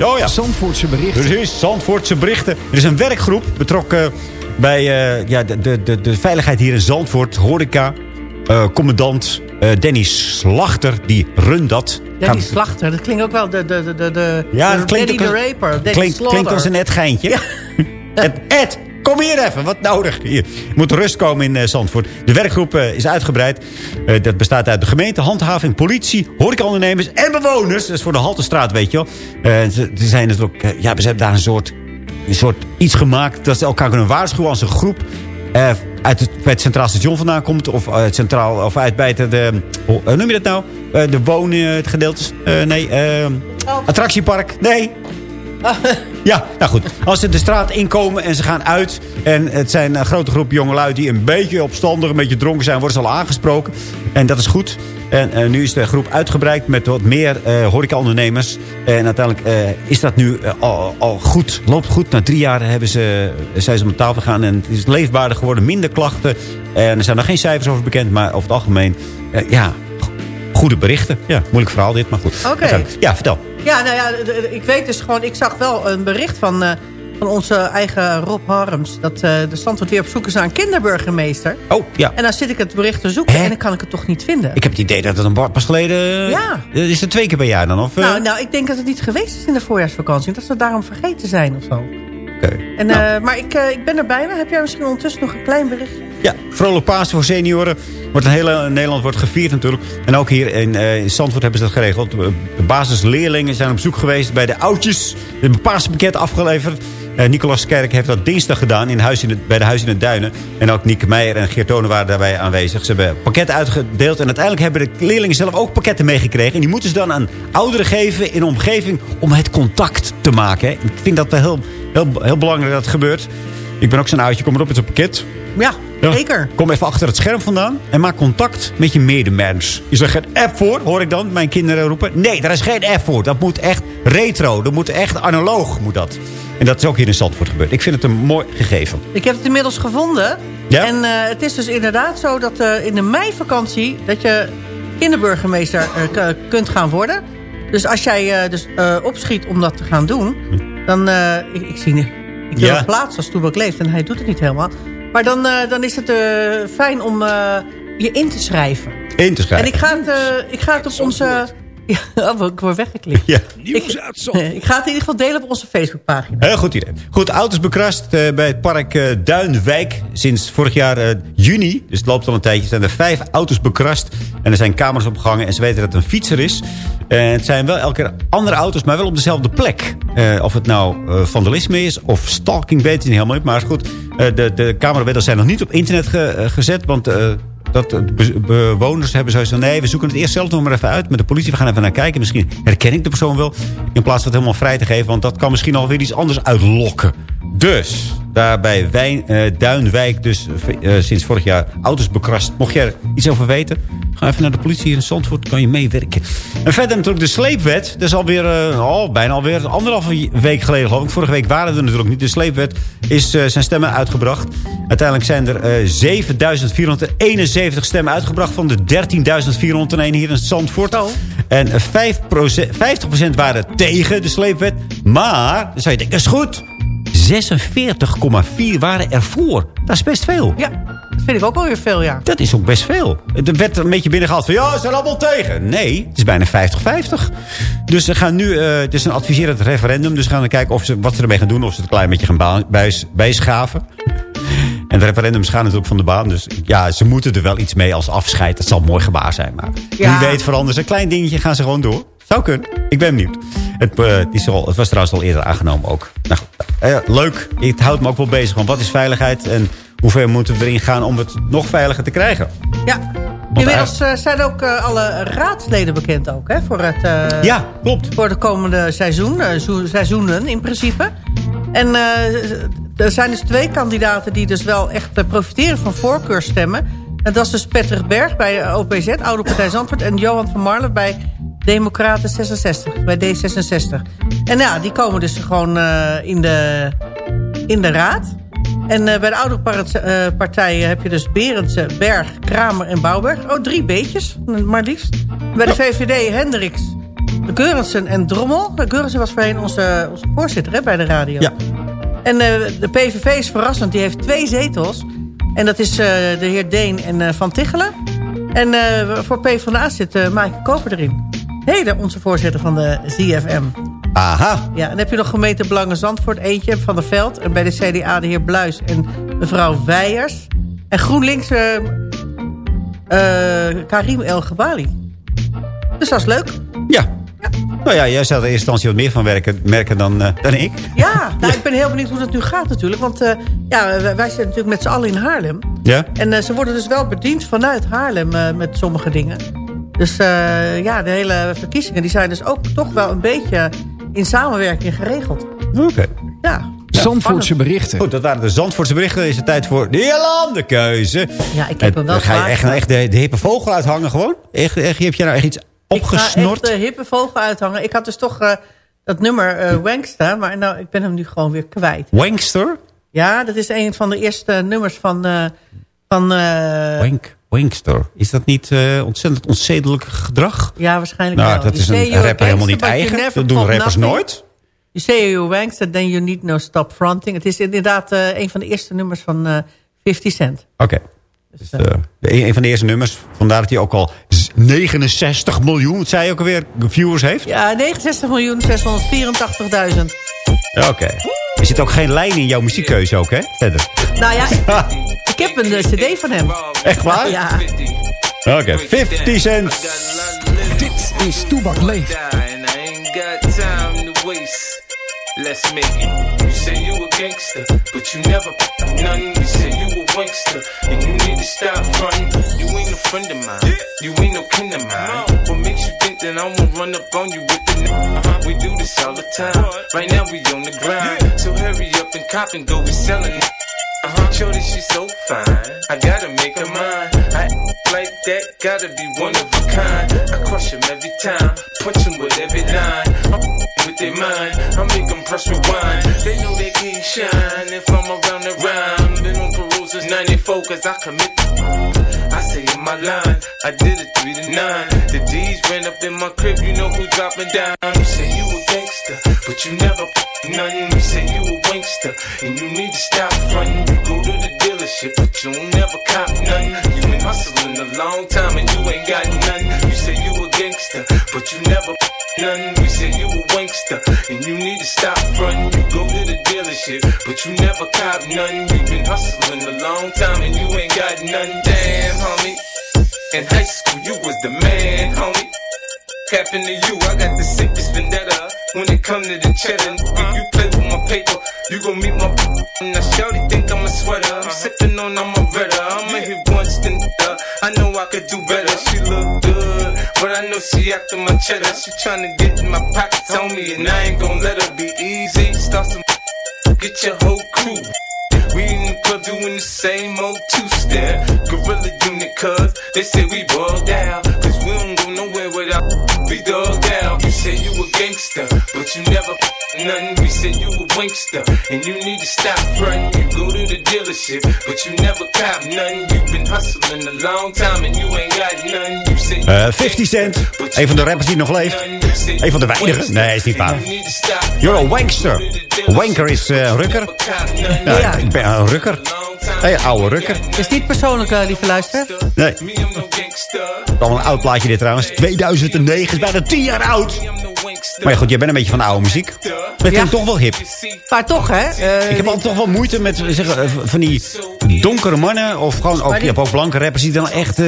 S7: Oh ja.
S8: Zandvoortse berichten.
S7: Precies, Zandvoortse berichten. Er is een werkgroep betrokken bij ja, de, de, de, de veiligheid hier in Zandvoort. Horeca, commandant eh, Danny Slachter, die runt dat.
S9: Die slachter. Dat klinkt ook wel de, de, de, de, de
S7: Ja,
S9: de
S7: dat klinkt
S9: Danny
S7: als-
S9: Raper. Danny
S7: Klinkt,
S9: Slaughter.
S7: klinkt als een net geintje. Ed, Ed, kom hier even. Wat nodig. Hier. Er moet rust komen in eh, Zandvoort. De werkgroep eh, is uitgebreid. Dat bestaat uit de gemeente, handhaving, politie, horecaondernemers en bewoners. Dat is voor de Haltestraat, weet je wel. Ze, zijn het ook, ja, we hebben daar een soort, een soort iets gemaakt... dat ze elkaar kunnen waarschuwen als een groep... eh, uit het, bij het Centraal Station vandaan komt... of, uit het centraal, of uit bij het, de, hoe hoe noem je dat nou? Eh, de woongedeeltes? Eh nee, eh, attractiepark? Nee, ja, nou goed. Als ze de straat inkomen en ze gaan uit... en het zijn een grote groep jongelui die een beetje opstandig... een beetje dronken zijn, worden ze al aangesproken. En dat is goed. En eh, nu is de groep uitgebreid met wat meer eh horecaondernemers. En uiteindelijk eh, is dat nu al, al goed. Loopt goed. Na drie jaar hebben ze, zijn ze om de tafel gegaan... en het is leefbaarder geworden, minder klachten. En er zijn nog geen cijfers over bekend... maar over het algemeen, ja... Goede berichten. Ja, moeilijk verhaal dit, maar goed.
S9: Oké.
S7: Ja, vertel.
S9: Ja, nou ja, ik weet dus gewoon... Ik zag wel een bericht van, eh, van onze eigen Rob Harms... dat eh, de Zandvoort weer op zoek is naar een kinderburgemeester.
S7: Oh, ja.
S9: En dan zit ik het bericht te zoeken
S7: Hè?
S9: en dan kan ik het toch niet vinden.
S7: Ik heb het idee dat het een pas geleden...
S9: Ja.
S7: Eh, Is het twee keer per jaar dan? Of,
S9: nou, nou, ik denk dat het niet geweest is in de voorjaarsvakantie. Dat ze daarom vergeten zijn of zo.
S7: Oké.
S9: En,
S7: Nou.
S9: maar ik, ik ben er bijna. Heb jij misschien ondertussen nog een klein berichtje?
S7: Ja, vrolijk Pasen voor senioren. Wordt een hele Nederland wordt gevierd natuurlijk. En ook hier in, eh, in Zandvoort hebben ze dat geregeld. De basisleerlingen zijn op zoek geweest bij de oudjes. Een paaspakket afgeleverd. Eh Nicolas Kerk heeft dat dinsdag gedaan in huis in het, bij de Huis in de Duinen. En ook Nieke Meijer en Geert Tonen waren daarbij aanwezig. Ze hebben pakketten uitgedeeld. En uiteindelijk hebben de leerlingen zelf ook pakketten meegekregen. En die moeten ze dan aan ouderen geven in de omgeving om het contact te maken. Ik vind dat wel heel, heel, heel belangrijk dat het gebeurt. Ik ben ook zo'n oudje. Kom maar op met zo'n pakket.
S9: Ja,
S7: Ja.
S9: zeker.
S7: Kom even achter het scherm vandaan en maak contact met je medemens. Is er geen app voor, hoor ik dan mijn kinderen roepen? Nee, daar is geen app voor. Dat moet echt retro. Dat moet echt analoog, moet dat. En dat is ook hier in Zandvoort gebeurd. Ik vind het een mooi gegeven.
S9: Ik heb het inmiddels gevonden.
S7: Ja?
S9: En eh, het is dus inderdaad zo dat eh, in de meivakantie... dat je kinderburgemeester k- kunt gaan worden. Dus als jij dus, opschiet om dat te gaan doen... dan, eh, ik, ik zie niet... Ik wil
S7: Ja.
S9: plaatsen als Toebak leeft en hij doet het niet helemaal. Maar dan, eh, dan is het eh, fijn om eh, je in te schrijven.
S7: In te schrijven.
S9: En ik ga het, eh, ik ga het op onze... Ja, oh, ik word weggeklikt.
S7: Ja.
S9: Ik, ik ga het in ieder geval delen op onze Facebookpagina.
S7: Heel goed idee. Goed, auto's bekrast eh, bij het park eh, Duinwijk. Sinds vorig jaar eh, juni, dus het loopt al een tijdje, zijn er vijf auto's bekrast. En er zijn camera's opgehangen en ze weten dat het een fietser is. En het zijn wel elke keer andere auto's, maar wel op dezelfde plek. Eh, of het nou eh, vandalisme is of stalking, weet je niet helemaal niet. Maar goed, eh, de, de camerabeelden zijn nog niet op internet ge- gezet, want... dat bewoners hebben zoiets van... nee, we zoeken het eerst zelf nog maar even uit met de politie. We gaan even naar kijken. Misschien herken ik de persoon wel. In plaats van het helemaal vrij te geven. Want dat kan misschien alweer iets anders uitlokken. Dus, daar bij Wijn, eh, Duinwijk... dus eh, sinds vorig jaar auto's bekrast. Mocht jij er iets over weten... ga even naar de politie hier in Zandvoort. kan je meewerken. En verder natuurlijk de sleepwet. Dat is alweer, eh, oh, bijna alweer anderhalve week geleden geloof ik. Vorige week waren we er natuurlijk niet. De sleepwet is eh, zijn stemmen uitgebracht. Uiteindelijk zijn er eh 7.471 stemmen uitgebracht... van de 13.401 hier in Zandvoort. En eh, 5 50% waren tegen de sleepwet. Maar, dan zou je denken, dat is goed. 46,4 waren ervoor. Dat is best veel.
S9: Ja. Dat vind ik ook alweer veel, ja.
S7: Dat is ook best veel. Er werd een beetje binnengehaald van... ja, ze zijn allemaal tegen. Nee, het is bijna 50-50. Dus ze gaan nu... eh, het is een adviserend referendum. Dus gaan kijken of ze, wat ze ermee gaan doen. Of ze het een klein beetje gaan bijs- bijschaven. En de referendums gaan natuurlijk van de baan. Dus ja, ze moeten er wel iets mee als afscheid. Dat zal mooi gebaar zijn. Maar
S9: Ja.
S7: wie weet veranderen ze een klein dingetje. Gaan ze gewoon door. Zou kunnen. Ik ben benieuwd. Het, eh, het, is al, het was trouwens al eerder aangenomen ook. Nou. Eh, leuk. Het houdt me ook wel bezig. Want wat is veiligheid? En hoe ver moeten we erin gaan om het nog veiliger te krijgen?
S9: Ja. Inmiddels eh, zijn ook alle raadsleden bekend ook, hè? Voor het,
S7: Ja, klopt.
S9: Voor de komende seizoen, zo- seizoenen in principe. En er zijn dus twee kandidaten die dus wel echt profiteren van voorkeurstemmen. En dat is dus Patrick Berg bij OPZ, Oude Partij Zandvoort... en Johan van Marlen bij Democraten 66, bij D66. En ja, die komen dus gewoon eh, in, de, in de raad. En eh, bij de oude eh, partijen heb je dus Berendsen, Berg, Kramer en Bouwberg. Oh, drie beetjes, maar liefst. Bij de VVD Hendricks, Geurensen en Drommel. Geurensen was voorheen onze, onze voorzitter hè, bij de radio.
S7: Ja.
S9: En de PVV is verrassend, die heeft twee zetels. En dat is de heer Deen en Van Tichelen. En voor PvdA zit Maaike Koper erin. Heden onze voorzitter van de ZFM.
S7: Aha.
S9: Ja, en heb je nog gemeente Belangen Zandvoort, eentje van der Veld. En bij de CDA de heer Bluis en mevrouw Weijers. En GroenLinks eh, Karim El Gebali. Dus dat is leuk.
S7: Ja. Nou ja, jij zou er in eerste instantie wat meer van werken, merken dan, eh, dan ik.
S9: Ja, nou, ik ben heel benieuwd hoe dat nu gaat natuurlijk. Want ja, wij, zitten natuurlijk met z'n allen in Haarlem.
S7: Ja?
S9: En ze worden dus wel bediend vanuit Haarlem met sommige dingen. Dus eh, ja, de hele verkiezingen die zijn dus ook toch wel een beetje in samenwerking geregeld.
S7: Oké.
S9: Ja.
S8: Zandvoortse berichten.
S7: Goed, dat waren de Zandvoortse berichten. Is het tijd voor de landenkeuze.
S9: Ja, ik heb hem wel
S7: Dan ga je echt, nou echt de, de hippe vogel uithangen gewoon? Echt, echt, heb je nou echt iets
S9: Ik ga
S7: opgesnort?
S9: echt de hippe vogel uithangen. Ik had dus toch eh, dat nummer eh Wanksta, maar nou, ik ben hem nu gewoon weer kwijt.
S7: Wankster?
S9: Ja, dat is een van de eerste nummers van... eh van eh,
S7: Wank, wankster. Is dat niet eh, ontzettend onzedelijk gedrag?
S9: ja, waarschijnlijk
S7: Nou,
S9: wel.
S7: dat is
S9: You
S7: een rapper helemaal niet
S9: you
S7: eigen. Dat doen rappers
S9: nothing.
S7: nooit.
S9: You say you're a wankster, then you need no stop fronting. Het is inderdaad eh, een van de eerste nummers van eh 50 Cent.
S7: Oké. Dus, eh, de- een van de eerste nummers. Vandaar dat hij ook al z- 69 miljoen, wat zei je ook alweer, viewers heeft.
S9: Ja, 69 miljoen 684.000.
S7: Ja, Oké. Er zit ook geen lijn in jouw muziekkeuze ook, hè? Verder.
S9: Nou ja, ik, ik heb een eh, cd van hem.
S7: Echt waar?
S9: Ja.
S7: Oké, 50 cent.
S8: Dit is Toebak Leeft.
S11: Let's make it. You say you a gangster, but you never none. You say you a wankster, and you need to stop fronting. You ain't a friend of mine. You ain't no kin of mine. What makes you think that I won't run up on you with the uh-huh. We do this all the time. Right now we on the grind. So hurry up and cop and go. We selling. Uh-huh. Shorty, she's so fine. I gotta make her mine. I like that, gotta be one of a kind. I crush him every time, punch him with every line. I'm with their mind, I make them press rewind. They know they can't shine if I'm around the rhyme. Been on parole since 94, cause I commit. I say in my line, I did it 3 to 9. The D's ran up in my crib, you know who dropping down. Say you gangster, but you never nothing. You say you a wankster, and you need to stop fronting. You go to the dealership, but you don't never cop nothing. You been hustling a long time and you ain't got nothing. You say you a gangster, but you never nothing. You say you a wankster, and you need to stop fronting. You go to the dealership, but you never cop nothing. You been hustling a long time and you ain't got nothing. Damn, homie. In high school, you was the man, homie. Happened to you, I got the sickest vendetta. When it come to the cheddar, if you play with my paper, you gon' meet my. Now, Shorty think I'm a sweater. I'm sipping on, I'm a. I'ma hit once, then I know I could do better. She look good, but I know she after my cheddar. She tryna get in my pockets on me, and I ain't gon' let her be easy. Start some, get your whole crew. We in the club doing the same old two-step Gorilla unit cuz They say we bugged out Cause we don't go nowhere without We dug out You say you a gangster But you never nothing We say you a wankster And you need to stop frontin' You go to the dealership But you never cop nothing You've been hustling a long time And you ain't got nothing You say you
S7: Eh, 50 Cent. Een van de rappers die nog leeft. Een van de weinigen. Nee, is niet waar. You're a wankster. Wanker is eh, rukker. Ja, ik ben een rukker. Hey, oude rukker.
S9: Is niet persoonlijk, eh, lieve luisteraar.
S7: Nee. Allemaal een oud plaatje dit trouwens. 2009 is bijna 10 jaar oud. I'm the one. Maar ja, goed, jij bent een beetje van oude muziek. Dat vind toch wel hip.
S9: Maar toch, hè? eh,
S7: Ik heb altijd toch wel moeite met eh, zeggen, eh, van die donkere mannen. Of gewoon ook,
S9: Maar die-
S7: je hebt ook blanke rappers die dan echt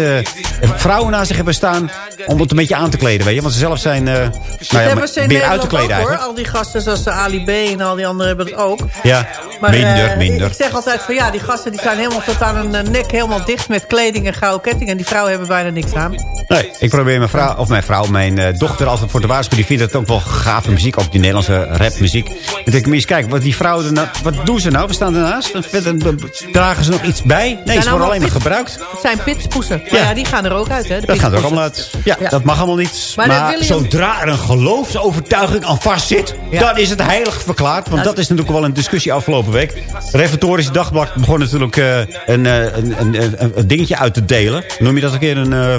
S7: vrouwen naast zich hebben staan. Om het een beetje aan te kleden, weet je. Want ze zelf zijn eh nou ja,
S9: in
S7: meer uit te kleden
S9: ook, hoor.
S7: eigenlijk.
S9: Al die gasten zoals de Ali B en al die anderen hebben het ook.
S7: Ja,
S9: Maar,
S7: minder, minder.
S9: Ik zeg altijd van ja, die gasten die zijn helemaal tot aan hun nek helemaal dicht met kleding en gouden ketting. En die vrouwen hebben bijna niks aan.
S7: Nee, ik probeer mijn vrouw, of mijn vrouw, mijn dochter altijd voor te waarschuwen. Die vindt het ook wel gave muziek, ook die Nederlandse rapmuziek. En denk ik, eens kijken, wat die vrouwen, erna- wat doen ze nou? We staan ernaast. Dragen ze nog iets bij? Nee, ze worden alleen maar gebruikt.
S9: Het zijn pitspoesen. Maar
S7: Ja.
S9: ja, die gaan er ook uit, hè?
S7: Dat gaat er ook allemaal uit. Ja,
S9: Ja.
S7: dat mag allemaal niet.
S9: Maar
S7: Maar,
S9: dat William-
S7: zodra er een geloofsovertuiging aan vastzit...
S9: Ja.
S7: dan is het heilig verklaard. Want dat is natuurlijk wel een discussie afgelopen week. Reformatorische Dagblad begon natuurlijk eh, een, eh, een, een, een, een dingetje uit te delen. Noem je dat een keer een... eh,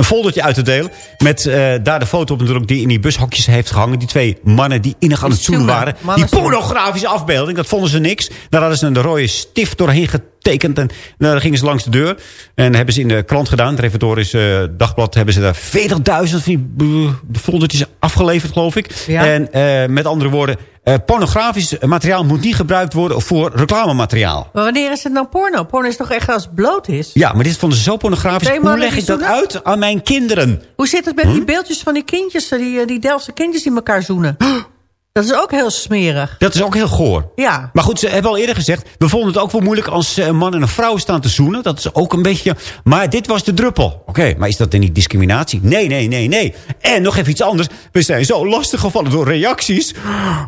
S7: een foldertje uit te delen. Met eh, daar de foto op natuurlijk die in die bushokjes heeft gehangen. Die twee mannen die innig aan het zoenen waren. Die pornografische afbeelding, dat vonden ze niks. Daar hadden ze een rode stift doorheen getekend. En nou, dan gingen ze langs de deur. En hebben ze in de krant gedaan. Het Reformatorisch eh, Dagblad hebben ze daar 40.000 van die eh, foldertjes afgeleverd, geloof ik.
S9: Ja.
S7: En eh, met andere woorden... eh, pornografisch materiaal moet niet gebruikt worden voor reclamemateriaal.
S9: Maar wanneer is het nou porno? Porno is toch echt als het bloot is?
S7: Ja, maar dit vonden ze zo pornografisch. Hoe leg ik dat
S9: zoenen?
S7: uit aan mijn kinderen?
S9: Hoe zit het met
S7: Hm?
S9: die beeldjes van die kindjes, die, eh, die Delftse kindjes die elkaar zoenen? Dat is ook heel smerig.
S7: Dat is ook heel goor.
S9: Ja.
S7: Maar goed, ze hebben al eerder gezegd... we vonden het ook wel moeilijk als eh, een man en een vrouw staan te zoenen. Dat is ook een beetje... Maar dit was de druppel. Oké, maar is dat dan niet discriminatie? Nee, nee, nee, nee. En nog even iets anders. We zijn zo lastig gevallen door reacties...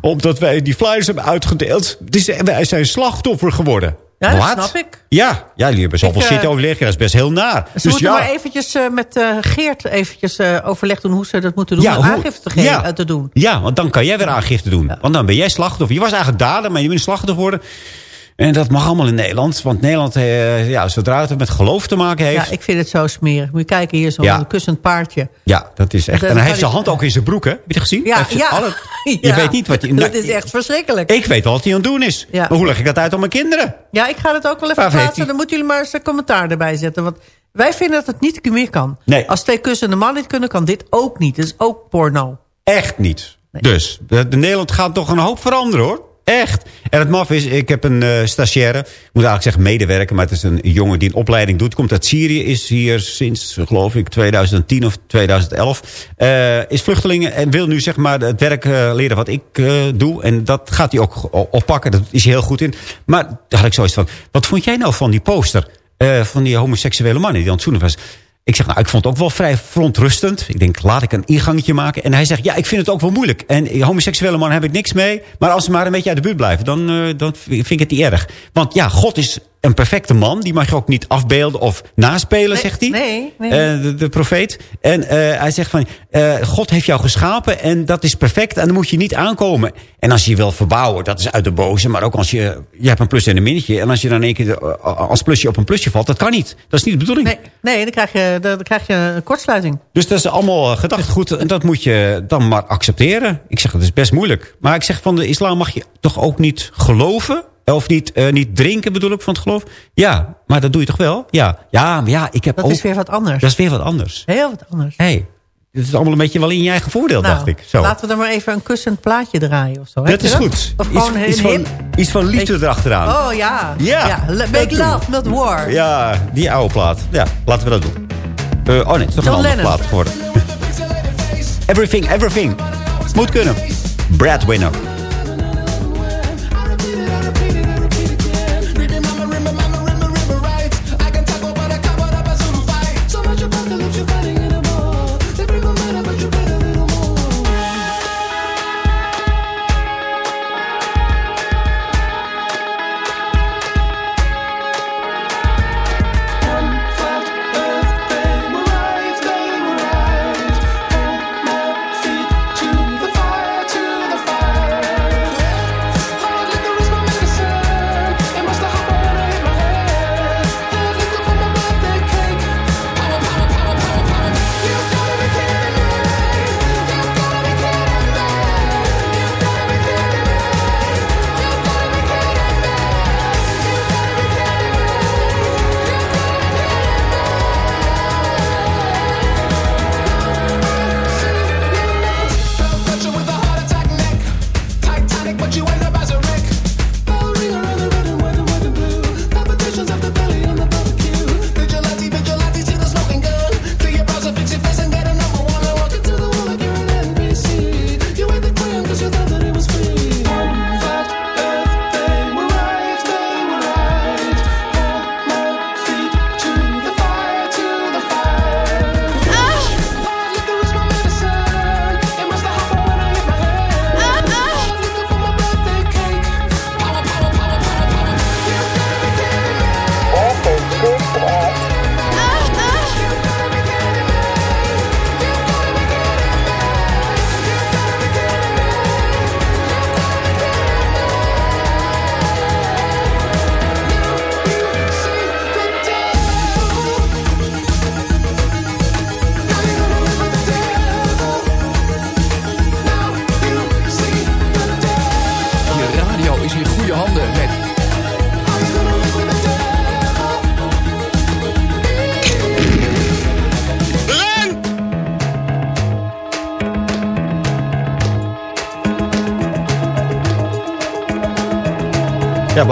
S7: omdat wij die flyers hebben uitgedeeld. Dus wij zijn slachtoffer geworden.
S9: Ja, dat snap ik.
S7: Ja, ja jullie hebben zoveel
S9: Ik, eh.
S7: Ja, dat is best heel naar.
S9: Ze
S7: dus
S9: moeten
S7: ja,
S9: maar eventjes eh, met eh, Geert eventjes overleg doen hoe ze dat moeten doen.
S7: Ja,
S9: om
S7: hoe-
S9: aangifte te,
S7: ja.
S9: te doen.
S7: Ja, want dan kan jij weer aangifte doen. Want dan ben jij slachtoffer. Je was eigenlijk dader, maar je bent slachtoffer geworden. En dat mag allemaal in Nederland. Want Nederland, eh, ja, zodra het met geloof te maken heeft...
S9: Ja, ik vind het zo smerig. Moet je kijken hier, zo'n
S7: Ja.
S9: kussend paardje.
S7: Ja, dat is echt.
S9: Dat
S7: en hij heeft zijn hand ook in zijn broek, hè? Heb je het gezien?
S9: Ja, ja.
S7: alle- Je
S9: Ja.
S7: weet niet wat hij...
S9: Dat is echt verschrikkelijk.
S7: Ik weet wel wat hij aan het doen is. Maar hoe leg ik dat uit aan mijn kinderen?
S9: Ja, ik ga het ook wel even
S7: heeft
S9: plaatsen. Dan moeten jullie maar eens een commentaar erbij zetten. Want wij vinden dat het niet meer kan.
S7: Nee.
S9: Als twee kussende mannen dit kunnen, kan dit ook niet. Dat is ook porno.
S7: Echt niet. Dus, de, de Nederland gaat toch een hoop veranderen, hoor. Echt. En het maf is, ik heb een eh stagiaire. Ik moet eigenlijk zeggen medewerker. Maar het is een jongen die een opleiding doet. Komt uit Syrië. Is hier sinds, geloof ik, 2010 of 2011. eh, is vluchtelingen en wil nu zeg maar het werk eh, leren wat ik doe. En dat gaat hij ook oppakken. Daar is hij heel goed in. Maar daar had ik zoiets van. Wat vond jij nou van die poster? van die homoseksuele mannen die aan het zoenen was. Ik zeg, nou, ik vond het ook wel vrij verontrustend. Ik denk, laat ik een ingangetje maken. En hij zegt, ja, ik vind het ook wel moeilijk. En homoseksuele mannen heb ik niks mee. Maar als ze maar een beetje uit de buurt blijven, dan, eh, dan vind ik het niet erg. Want ja, God is een perfecte man. Die mag je ook niet afbeelden of naspelen, zegt hij.
S9: Nee, nee.
S7: Eh, de, de profeet. En eh, hij zegt van, eh, God heeft jou geschapen en dat is perfect. En dan moet je niet aankomen. En als je je wil verbouwen, dat is uit de boze. Maar ook als je, je hebt een plus en een minnetje. En als je dan één keer als plusje op een plusje valt, dat kan niet. Dat is niet de bedoeling.
S9: Nee, nee dan, krijg je, dan krijg je een kortsluiting.
S7: Dus dat is allemaal gedachtegoed. En dat moet je dan maar accepteren. Ik zeg, dat is best moeilijk. Maar ik zeg, van de islam mag je toch ook niet geloven? Of niet, eh, niet drinken bedoel ik van het geloof? Ja, maar dat doe je toch wel? Ja, ja, maar ja ik heb
S9: Dat
S7: ook...
S9: is weer wat anders.
S7: Dat is weer wat anders.
S9: Heel wat anders.
S7: hey, dit is allemaal een beetje wel in je eigen voordeel,
S9: Nou,
S7: dacht ik. Zo.
S9: Laten we er maar even een kussend plaatje draaien of zo.
S7: Dat is goed.
S9: Of
S7: Iets,
S9: gewoon
S7: iets, van, iets van liefde
S9: Beetje-
S7: erachteraan.
S9: Oh ja.
S7: Ja, dat
S9: Make
S7: doen.
S9: love, not war.
S7: Ja, die oude plaat. Ja, laten we dat doen. Eh, oh nee, het is toch een andere plaat geworden. everything, everything. Moet kunnen. Brad Winner.
S11: To the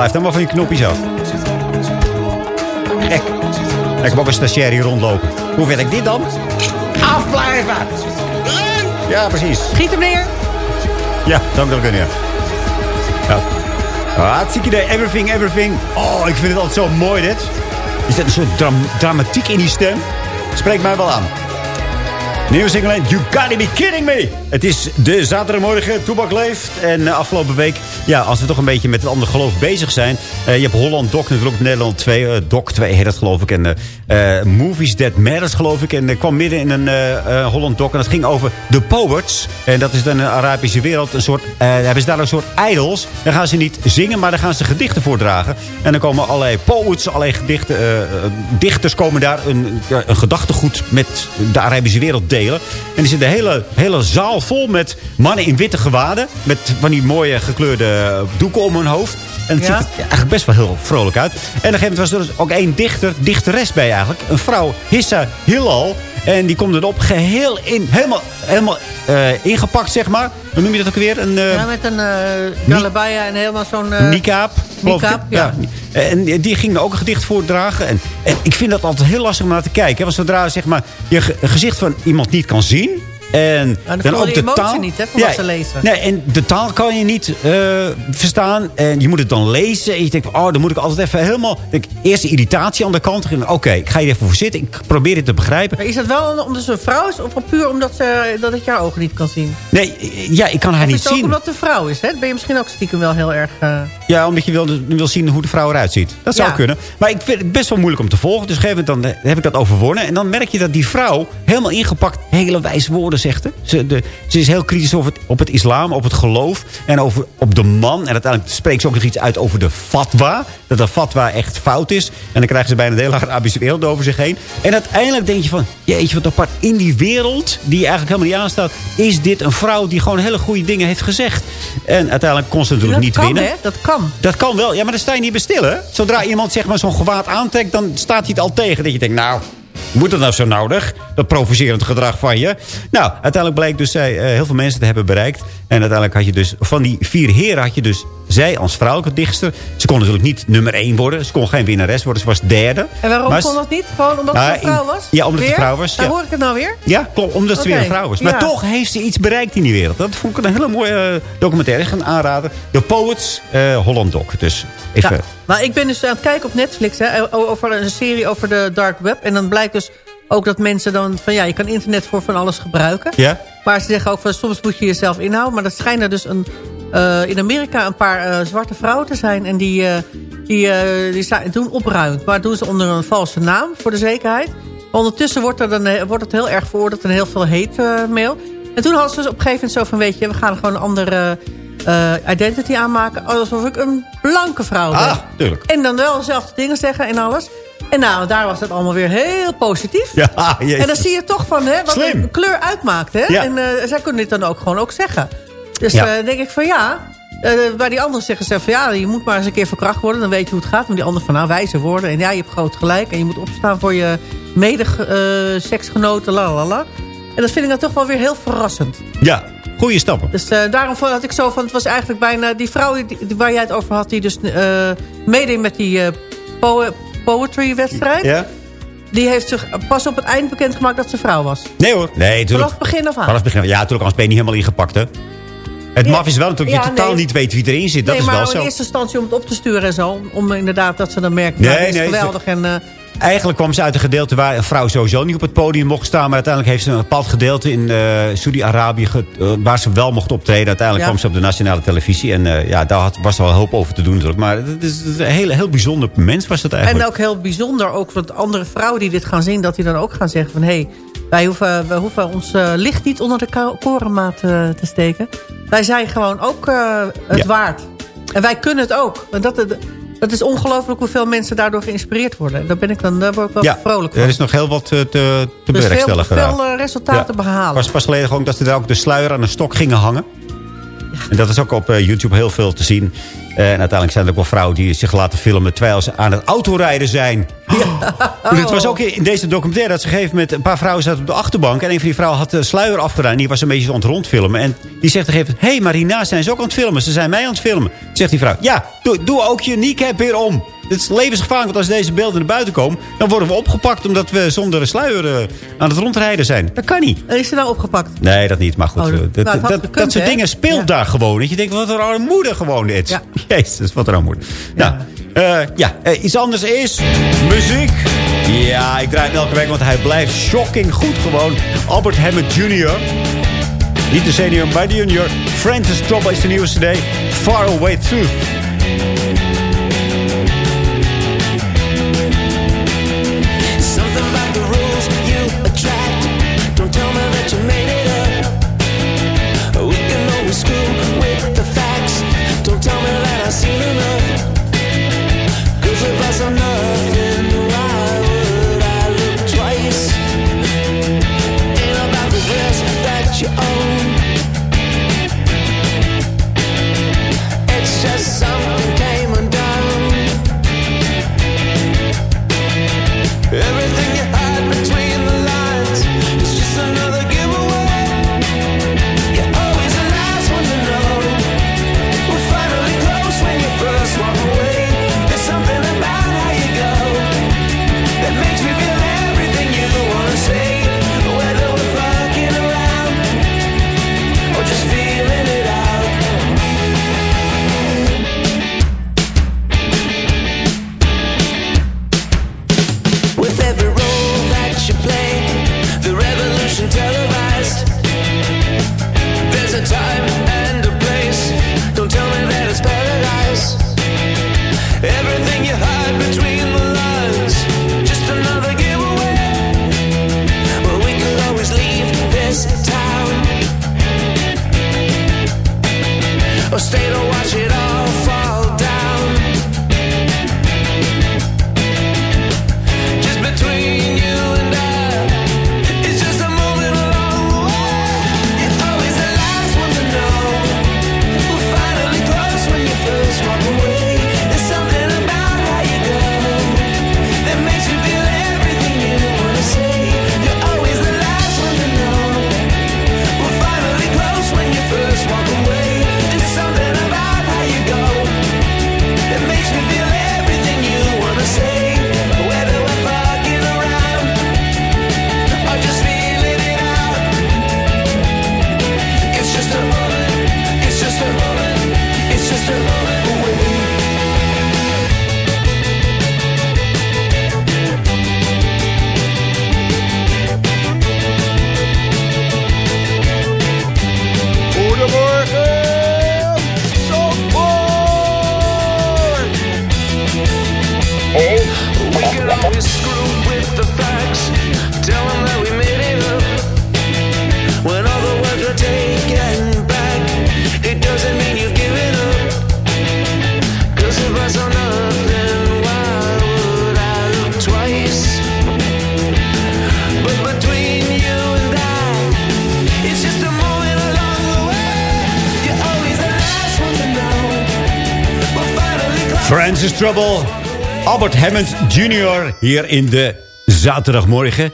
S7: blijf dan maar van je knopjes af. Gek. Ik heb ook een stagiair hier rondlopen. Hoe vind ik dit dan? Afblijven! Ja, precies.
S9: Giet hem neer.
S7: Ja, zou ik dat kunnen, ja. ja. Hartstikke idee. Everything, everything. Oh, ik vind het altijd zo mooi, dit. Er zit een soort dram- dramatiek in die stem. Spreekt mij wel aan. Nieuwe single, You Gotta Be Kidding Me. Het is de zaterdagmorgen, Toebak leeft. En eh, afgelopen week, ja, als we toch een beetje met het andere geloof bezig zijn. eh, je hebt Holland Doc natuurlijk Nederland 2. eh, Doc 2 heet dat geloof ik. En Movies That Matters geloof ik. En ik kwam midden in een Holland Doc. En dat ging over de poets. En dat is dan een Arabische wereld. Een soort, hebben ze daar een soort idols. Dan gaan ze niet zingen, maar dan gaan ze gedichten voordragen. En dan komen allerlei poets, allerlei gedichten, dichters komen daar een, een gedachtegoed met de Arabische wereld delen. En er zit een hele, hele zaal vol met mannen in witte gewaden. Met van die mooie gekleurde doeken om hun hoofd. En het
S9: Ja.
S7: ziet er eigenlijk best wel heel vrolijk uit. En op een gegeven moment was er dus ook één dichter, dichteres bij eigenlijk. Een vrouw, Hissa Hillal. En die komt erop geheel in, helemaal, helemaal eh, ingepakt, zeg maar. Hoe noem je dat ook weer? Een, eh,
S9: Ja, met een uh, galabaya en helemaal zo'n... eh,
S7: Niqab. ik.
S9: Niqab, ja.
S7: En die- ging ook een gedicht voordragen. En, en ik vind dat altijd heel lastig om naar te kijken. hè. Want zodra zeg maar, je gezicht van iemand niet kan zien... En
S9: dan voel je de emotie niet, hè, van wat ze lezen.
S7: Nee, en de taal kan je niet eh, verstaan. En je moet het dan lezen. En je denkt, oh, dan moet ik altijd even helemaal... Denk, eerst de irritatie aan de kant. Oké, ik ga hier even voor zitten. Ik probeer dit te begrijpen.
S9: Maar is dat wel omdat ze een vrouw is of puur omdat, ze, dat ik jouw ogen niet kan zien?
S7: Nee, ja, ik kan haar
S9: Of
S7: niet
S9: is het ook
S7: zien.
S9: omdat het een vrouw is, hè? Dan ben je misschien ook stiekem wel heel erg... eh,
S7: Ja, omdat je wil, wil zien hoe de vrouw eruit ziet. Dat zou
S9: Ja.
S7: kunnen. Maar ik vind het best wel moeilijk om te volgen. Dus op een gegeven moment dan, eh, heb ik dat overwonnen. En dan merk je dat die vrouw helemaal ingepakt hele wijze woorden zegt. Ze, de, ze is heel kritisch over het, op het islam, op het geloof. En over, op de man. En uiteindelijk spreekt ze ook nog iets uit over de fatwa. Dat de fatwa echt fout is. En dan krijgen ze bijna de hele Arabische wereld over zich heen. En uiteindelijk denk je van... Jeetje, wat apart. In die wereld, die eigenlijk helemaal niet aanstaat... is dit een vrouw die gewoon hele goede dingen heeft gezegd. En uiteindelijk kon ze natuurlijk
S9: dat
S7: niet
S9: kan,
S7: winnen.
S9: hè? Dat kan.
S7: Dat kan wel, ja, maar dan sta je niet bij stil, hè? Zodra iemand zeg maar, zo'n gewaad aantrekt, dan staat hij het al tegen. Dat je denkt, nou, moet dat nou zo nodig? Dat provocerend gedrag van je. Nou, uiteindelijk bleek dus zij eh, heel veel mensen te hebben bereikt. En uiteindelijk had je dus, van die vier heren had je dus zij als vrouwelijke dichtster. Ze kon natuurlijk niet nummer één worden. Ze kon geen winnares worden. Ze was derde.
S9: En waarom
S7: Maar
S9: kon dat niet? Gewoon omdat
S7: Nou,
S9: ze een vrouw was?
S7: ja, omdat ze vrouw was,
S9: Daar
S7: ja.
S9: hoor ik het nou weer?
S7: Ja, klopt, omdat ze weer een vrouw was. Maar
S9: ja.
S7: toch heeft ze iets bereikt in die wereld. Dat vond ik een hele mooie eh, documentaire. Ik ga aanraden. The Poets, eh, Holland Doc. Dus even...
S9: Ja, maar ik ben dus aan het kijken op Netflix hè, over een serie over de dark web. En dan blijkt dus ook dat mensen dan van ja, je kan internet voor van alles gebruiken.
S7: Ja?
S9: Maar ze zeggen ook van soms moet je jezelf inhouden. Maar dat schijnt er dus een, eh, in Amerika een paar eh, zwarte vrouwen te zijn. En die, eh, die, die doen opruimd. Maar doen ze onder een valse naam voor de zekerheid. Ondertussen wordt, er dan, wordt het heel erg veroordeeld en heel veel hate mail. En toen hadden ze dus op een gegeven moment zo van weet je, we gaan gewoon een andere identity aanmaken. Alsof ik een blanke vrouw ben.
S7: Ah, tuurlijk.
S9: En dan wel dezelfde dingen zeggen en alles. En nou, daar was het allemaal weer heel positief.
S7: Ja, jezus.
S9: En dan zie je toch van hè, wat
S7: Slim.
S9: een kleur uitmaakt. Hè?
S7: Ja.
S9: En eh, zij kunnen dit dan ook gewoon ook zeggen. Dus
S7: Ja.
S9: eh, denk ik van ja. eh bij die anderen zeggen ze van ja, je moet maar eens een keer verkracht worden. Dan weet je hoe het gaat. Maar die anderen van nou, wijze worden. En ja, je hebt groot gelijk. En je moet opstaan voor je mede-seksgenoten. la la la. En dat vind ik dan toch wel weer heel verrassend.
S7: Ja,
S6: Goeie stappen.
S9: Dus daarom vond- had ik zo van, het was eigenlijk bijna die vrouw die, waar jij het over had... die dus eh meedeed met die eh, poe- poetry-wedstrijd...
S6: Ja?
S9: die heeft zich pas op het eind bekendgemaakt dat ze vrouw was.
S6: Nee hoor. Nee, natuurlijk.
S9: Vanaf het begin af aan.
S6: Vanaf het begin. Ja, natuurlijk, anders ben je niet helemaal ingepakt, hè. Het
S9: Ja.
S6: maf is wel natuurlijk
S9: Ja,
S6: je totaal
S9: nee.
S6: niet weet wie erin zit. Dat
S9: nee,
S6: is
S9: maar
S6: wel
S9: in
S6: zo.
S9: eerste instantie om het op te sturen en zo... om, inderdaad dat ze dan merken,
S6: Nee,
S9: nou, is
S6: nee,
S9: geweldig. En, eh,
S6: Eigenlijk kwam ze uit een gedeelte waar een vrouw sowieso niet op het podium mocht staan. Maar uiteindelijk heeft ze een bepaald gedeelte in eh Saudi-Arabië... eh, waar ze wel mocht optreden. Uiteindelijk
S9: Ja.
S6: kwam ze op de nationale televisie. En eh, ja, daar had, was wel hoop over te doen natuurlijk. Maar het is, een heel, heel bijzonder mens was dat eigenlijk.
S9: En ook heel bijzonder, ook voor andere vrouwen die dit gaan zien... dat die dan ook gaan zeggen van... hé, hey, wij, hoeven, wij hoeven ons licht niet onder de ko- korenmaat te steken. Wij zijn gewoon ook het
S6: Ja.
S9: waard. En wij kunnen het ook. En dat, dat is ongelooflijk hoeveel mensen daardoor geïnspireerd worden. Daar, ben ik dan, daar word ik wel
S6: ja,
S9: vrolijk van.
S6: er is nog heel wat eh, te, te
S9: veel,
S6: bewerkstelligen. daar.
S9: veel eh, resultaten
S6: Ja.
S9: behalen.
S6: was pas geleden gewoon dat ze daar ook de sluier aan een stok gingen hangen. En dat is ook op eh, YouTube heel veel te zien. En uiteindelijk zijn er ook wel vrouwen die zich laten filmen... terwijl ze aan het autorijden zijn. Ja. Het was ook in deze documentaire dat ze gegeven moment... een paar vrouwen zaten op de achterbank... en een van die vrouwen had de sluier afgedaan... en die was een beetje aan het rondfilmen. En die zegt gegeven hé, hey, maar hiernaast zijn ze ook aan het filmen. Ze zijn mij aan het filmen. Zegt die vrouw... ja, doe, doe ook je kneecap weer om. Het is levensgevaarlijk, want als deze beelden naar buiten komen... dan worden we opgepakt omdat we zonder sluier eh, aan het rondrijden zijn. Dat kan niet.
S9: Is ze nou opgepakt?
S6: Nee, dat niet. Maar goed,
S9: Oh,
S6: eh,
S9: dat-
S6: dat,
S9: nou, het had
S6: dat,
S9: gekund,
S6: dat soort dingen speelt
S9: Ja.
S6: daar gewoon. Dat je denkt, wat een armoede gewoon dit.
S9: Ja.
S6: Jezus, wat een armoede. Ja, nou, eh, ja iets anders is muziek. Ja, ik draai hem elke week, want hij blijft shocking goed gewoon. Albert Hammond Jr. Niet de senior, maar de junior. Francis Trouble is de nieuwe cd. Far Away Through. Trouble. Albert Hammond Jr. hier in de zaterdagmorgen.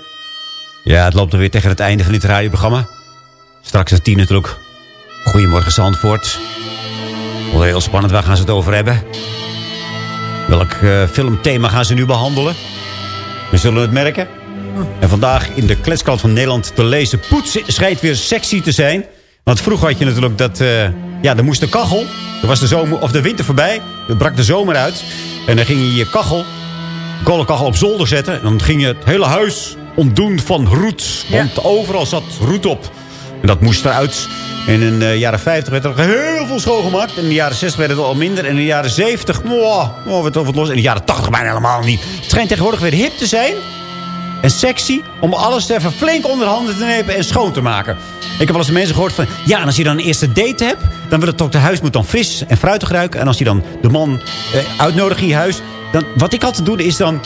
S6: Ja, het loopt alweer tegen het einde van dit radioprogramma. Straks het tien natuurlijk.
S7: Goedemorgen Zandvoort. Wel heel spannend, waar gaan ze het over hebben? Welk eh, filmthema gaan ze nu behandelen? We zullen het merken. En vandaag in de kletskant van Nederland te lezen... Poetsen schijnt weer sexy te zijn. Want vroeger had je natuurlijk dat... eh, ja, er moest de kachel. Er was de, zomer, of de winter voorbij. Er brak de zomer uit. En dan ging je je kachel... kolenkachel op zolder zetten. En dan ging je het hele huis ontdoen van roet. Want overal zat roet op. En dat moest eruit. En in de jaren 50 werd er heel veel schoongemaakt. In de jaren 60 werd het al minder. En in de jaren 70, wow, oh, werd het wat los. In de jaren 80 bijna helemaal niet. Het schijnt tegenwoordig weer hip te zijn. En sexy om alles even flink onder handen te nemen en schoon te maken. Ik heb wel eens mensen gehoord van... Ja, en als je dan een eerste date hebt... dan wil het toch de huis moet dan fris en fruitig ruiken. En als je dan de man eh, uitnodigt in je huis... Dan, wat ik altijd doe is dan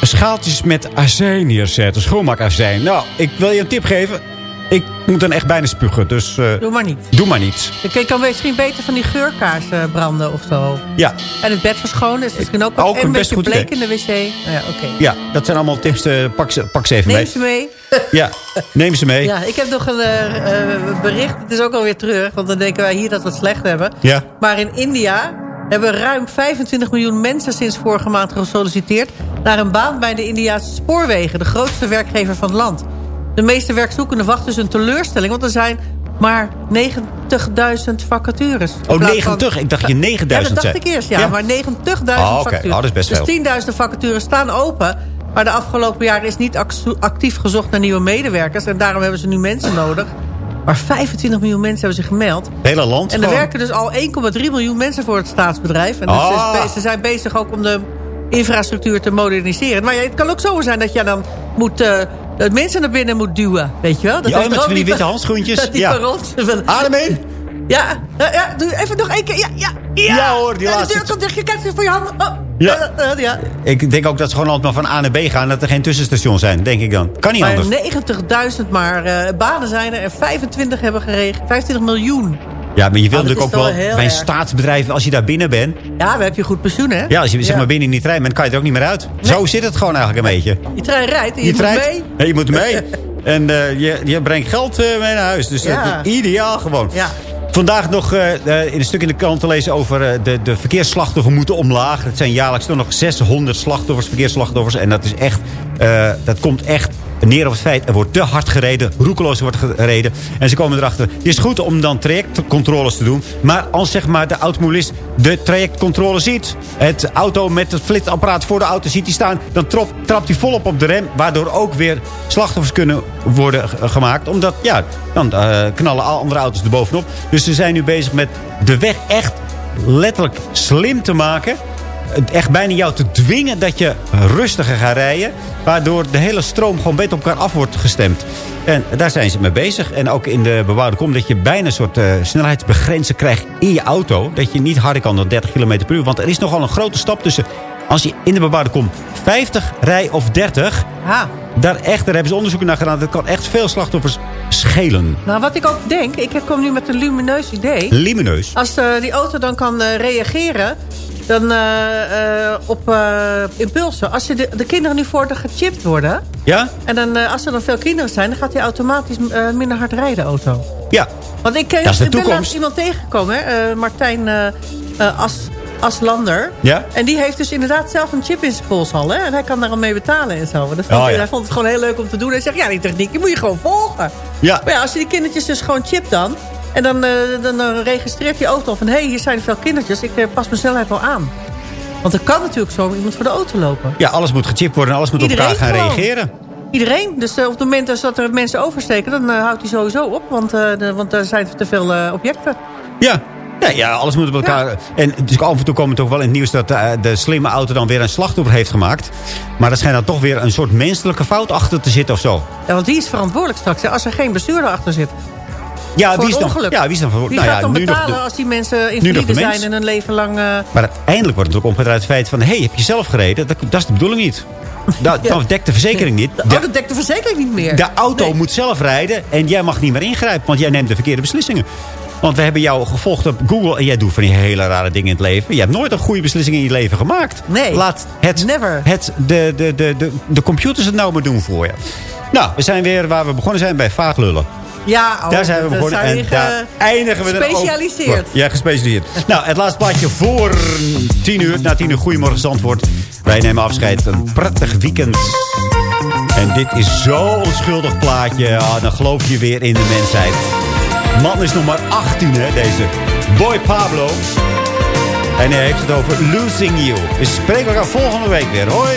S7: schaaltjes met azijn neerzetten. Schoonmaakazijn. Nou, ik wil je een tip geven. Ik moet dan echt bijna spugen. Dus eh,
S9: Doe maar niet.
S7: doe maar niet.
S9: Ik kan misschien beter van die geurkaars eh, branden of zo.
S7: Ja,
S9: En het bed verschonen is misschien ook,
S7: Ook
S9: en
S7: een
S9: een beetje bleek in de wc. Nou ja, oké.
S7: ja, dat zijn allemaal tips. eh, pak, ze, pak ze even
S9: Neem
S7: mee.
S9: ze mee.
S7: Ja, neem ze mee.
S9: Ja, ik heb nog een bericht. Het is ook alweer terug, want dan denken wij hier dat we het slecht hebben.
S7: Ja.
S9: Maar in India hebben ruim 25 miljoen mensen sinds vorige maand gesolliciteerd... naar een baan bij de Indiaanse spoorwegen, de grootste werkgever van het land. De meeste werkzoekenden wachten dus een teleurstelling, want er zijn maar 90.000 vacatures.
S7: Oh,
S9: plaats
S7: 90? Ik dacht je 9000
S9: Ja, dat dacht ik eerst, ja.
S7: Ja.
S9: Maar 90.000
S7: Oh, oké.
S9: vacatures.
S7: Oh, dat is best
S9: dus
S7: veel.
S9: 10.000 vacatures staan open. Maar de afgelopen jaren is niet actief gezocht naar nieuwe medewerkers. En daarom hebben ze nu mensen nodig. Maar 25 miljoen mensen hebben zich gemeld.
S7: Het hele land
S9: En er
S7: gewoon.
S9: werken dus al 1,3 miljoen mensen voor het staatsbedrijf. En dus
S7: Ah.
S9: ze zijn bezig ook om de infrastructuur te moderniseren. Maar ja, het kan ook zo zijn dat je dan moet, eh, dat mensen naar binnen moet duwen. Weet je wel? Dat
S7: Ja, met van die witte handschoentjes.
S9: Dat die
S7: Ja.
S9: van
S7: Adem in.
S9: Ja, ja, doe even nog één keer. Ja, ja, ja.
S7: Ja, hoor, die
S9: ja,
S7: laatste.
S9: De deur komt dicht, je kijkt voor je handen. Oh.
S7: Ja.
S9: Ja.
S7: Ik denk ook dat ze gewoon altijd maar van A naar B gaan. Dat er geen tussenstations zijn, denk ik dan. Kan niet
S9: Maar
S7: anders.
S9: 90.000 maar eh, banen zijn er en 25 hebben geregeld. 25 miljoen.
S7: Ja, maar je wilt
S9: Oh,
S7: natuurlijk ook
S9: wel
S7: bij een staatsbedrijf, als je daar binnen bent.
S9: Ja, dan heb je goed pensioen, hè?
S7: Ja, als je zeg maar binnen niet rijdt, dan kan je er ook niet meer uit. Zo zit het gewoon eigenlijk een beetje.
S9: Je trein rijdt en je,
S7: Je
S9: moet
S7: rijdt-
S9: mee.
S7: Je moet mee. en eh, je, je brengt geld eh, mee naar huis. Dus
S9: Ja.
S7: dat is ideaal gewoon.
S9: Ja.
S7: Vandaag nog eh, eh, in een stuk in de krant te lezen over de, de verkeersslachtoffers moeten omlaag. Het zijn jaarlijks toch nog 600 slachtoffers, verkeersslachtoffers. En dat is echt, dat komt echt neer op het feit. Er wordt te hard gereden, roekeloos wordt gereden. En ze komen erachter. Het is goed om dan trajectcontroles te doen. Maar als zeg maar de automobilist de trajectcontrole ziet. Het auto met het flitsapparaat voor de auto ziet die staan. Dan trop, trapt hij volop op de rem. Waardoor ook weer slachtoffers kunnen worden gemaakt. Omdat, ja, dan eh, knallen al andere auto's erbovenop. Dus ze zijn nu bezig met de weg echt letterlijk slim te maken. Het Echt bijna jou te dwingen dat je rustiger gaat rijden. Waardoor de hele stroom gewoon beter op elkaar af wordt gestemd. En daar zijn ze mee bezig. En ook in de bebouwde kom dat je bijna een soort eh, snelheidsbegrenzer krijgt in je auto. Dat je niet harder kan dan 30 km per uur. Want er is nogal een grote stap tussen als je in de bebouwde kom 50 rij of 30.
S9: Ha.
S7: Daar, echt, daar hebben ze onderzoeken naar gedaan. Dat kan echt veel slachtoffers schelen.
S9: Nou, wat ik ook denk, ik kom nu met een lumineus idee.
S7: Lumineus.
S9: Als eh, die auto dan kan eh, reageren dan, eh, eh, op eh, impulsen. Als je de, de kinderen nu voortaan gechipt worden...
S7: Ja?
S9: en dan, als er dan veel kinderen zijn... dan gaat hij automatisch minder hard rijden, de auto.
S7: Ja.
S9: Want ik, ik ben laatst iemand tegengekomen, hè, Martijn As, Aslander.
S7: Ja?
S9: En die heeft dus inderdaad zelf een chip in zijn pols al. Hè? En hij kan daar al mee betalen en zo. Dat vond
S7: Oh,
S9: hij,
S7: ja.
S9: hij vond het gewoon heel leuk om te doen. Hij zegt, ja, die techniek die moet je gewoon volgen.
S7: Ja.
S9: Maar ja, als je die kindertjes dus gewoon chipt dan... en dan, eh, dan eh, registreert die auto al van... hé, hey, hier zijn veel kindertjes, ik eh, pas mijn snelheid wel aan. Want er kan natuurlijk zo iemand voor de auto lopen.
S7: Ja, alles moet gechipt worden en alles moet op elkaar gaan
S9: gewoon.
S7: reageren.
S9: Iedereen. Dus eh, op het moment dat er mensen oversteken... dan houdt hij sowieso op, want, de, want er zijn te veel objecten.
S7: Ja. Ja, ja, alles moet op elkaar. En dus af en toe komt het ook wel in het nieuws dat de slimme auto dan weer een slachtoffer heeft gemaakt. Maar er schijnt dan toch weer een soort menselijke fout achter te zitten of zo.
S9: Ja, want die is verantwoordelijk straks. Hè, als er geen bestuurder achter zit.
S7: Ja, wie is dan,
S9: ongeluk.
S7: ja, wie is dan voor?
S9: Wie
S7: nou
S9: gaat
S7: ja,
S9: dan
S7: nu nog
S9: betalen
S7: de-
S9: als die mensen invalide zijn... en een leven lang... eh,
S7: Maar uiteindelijk wordt het ook omgedraaid het feit van... hé, hey, heb je zelf gereden? Dat, dat is de bedoeling niet. Dat, Dat dekt de verzekering niet.
S9: Oh, dat dekt de verzekering niet meer.
S7: De auto moet zelf rijden en jij mag niet meer ingrijpen, want jij neemt de verkeerde beslissingen. Want we hebben jou gevolgd op Google en jij doet van die hele rare dingen in het leven. Je hebt nooit een goede beslissing in je leven gemaakt.
S9: Nee,
S7: Laat het,
S9: never.
S7: het de, de, de, de, de computers het nou maar doen voor je. Nou, we zijn weer waar we begonnen zijn bij vaaglullen.
S9: Ja, oh,
S6: daar zijn we begonnen.
S9: zijn
S6: En daar
S9: ge-
S6: eindigen we
S9: gespecialiseerd.
S6: Ja, gespecialiseerd. nou, het laatste plaatje voor 10 uur. Na 10 uur, goedemorgen Zandvoort. Wij nemen afscheid. Een prettig weekend. En dit is zo'n onschuldig plaatje. Ah, dan geloof je weer in de mensheid. Man is nog maar 18, hè, deze. Boy Pablo. En hij heeft het over Losing You. We spreken elkaar volgende week weer. Hoi.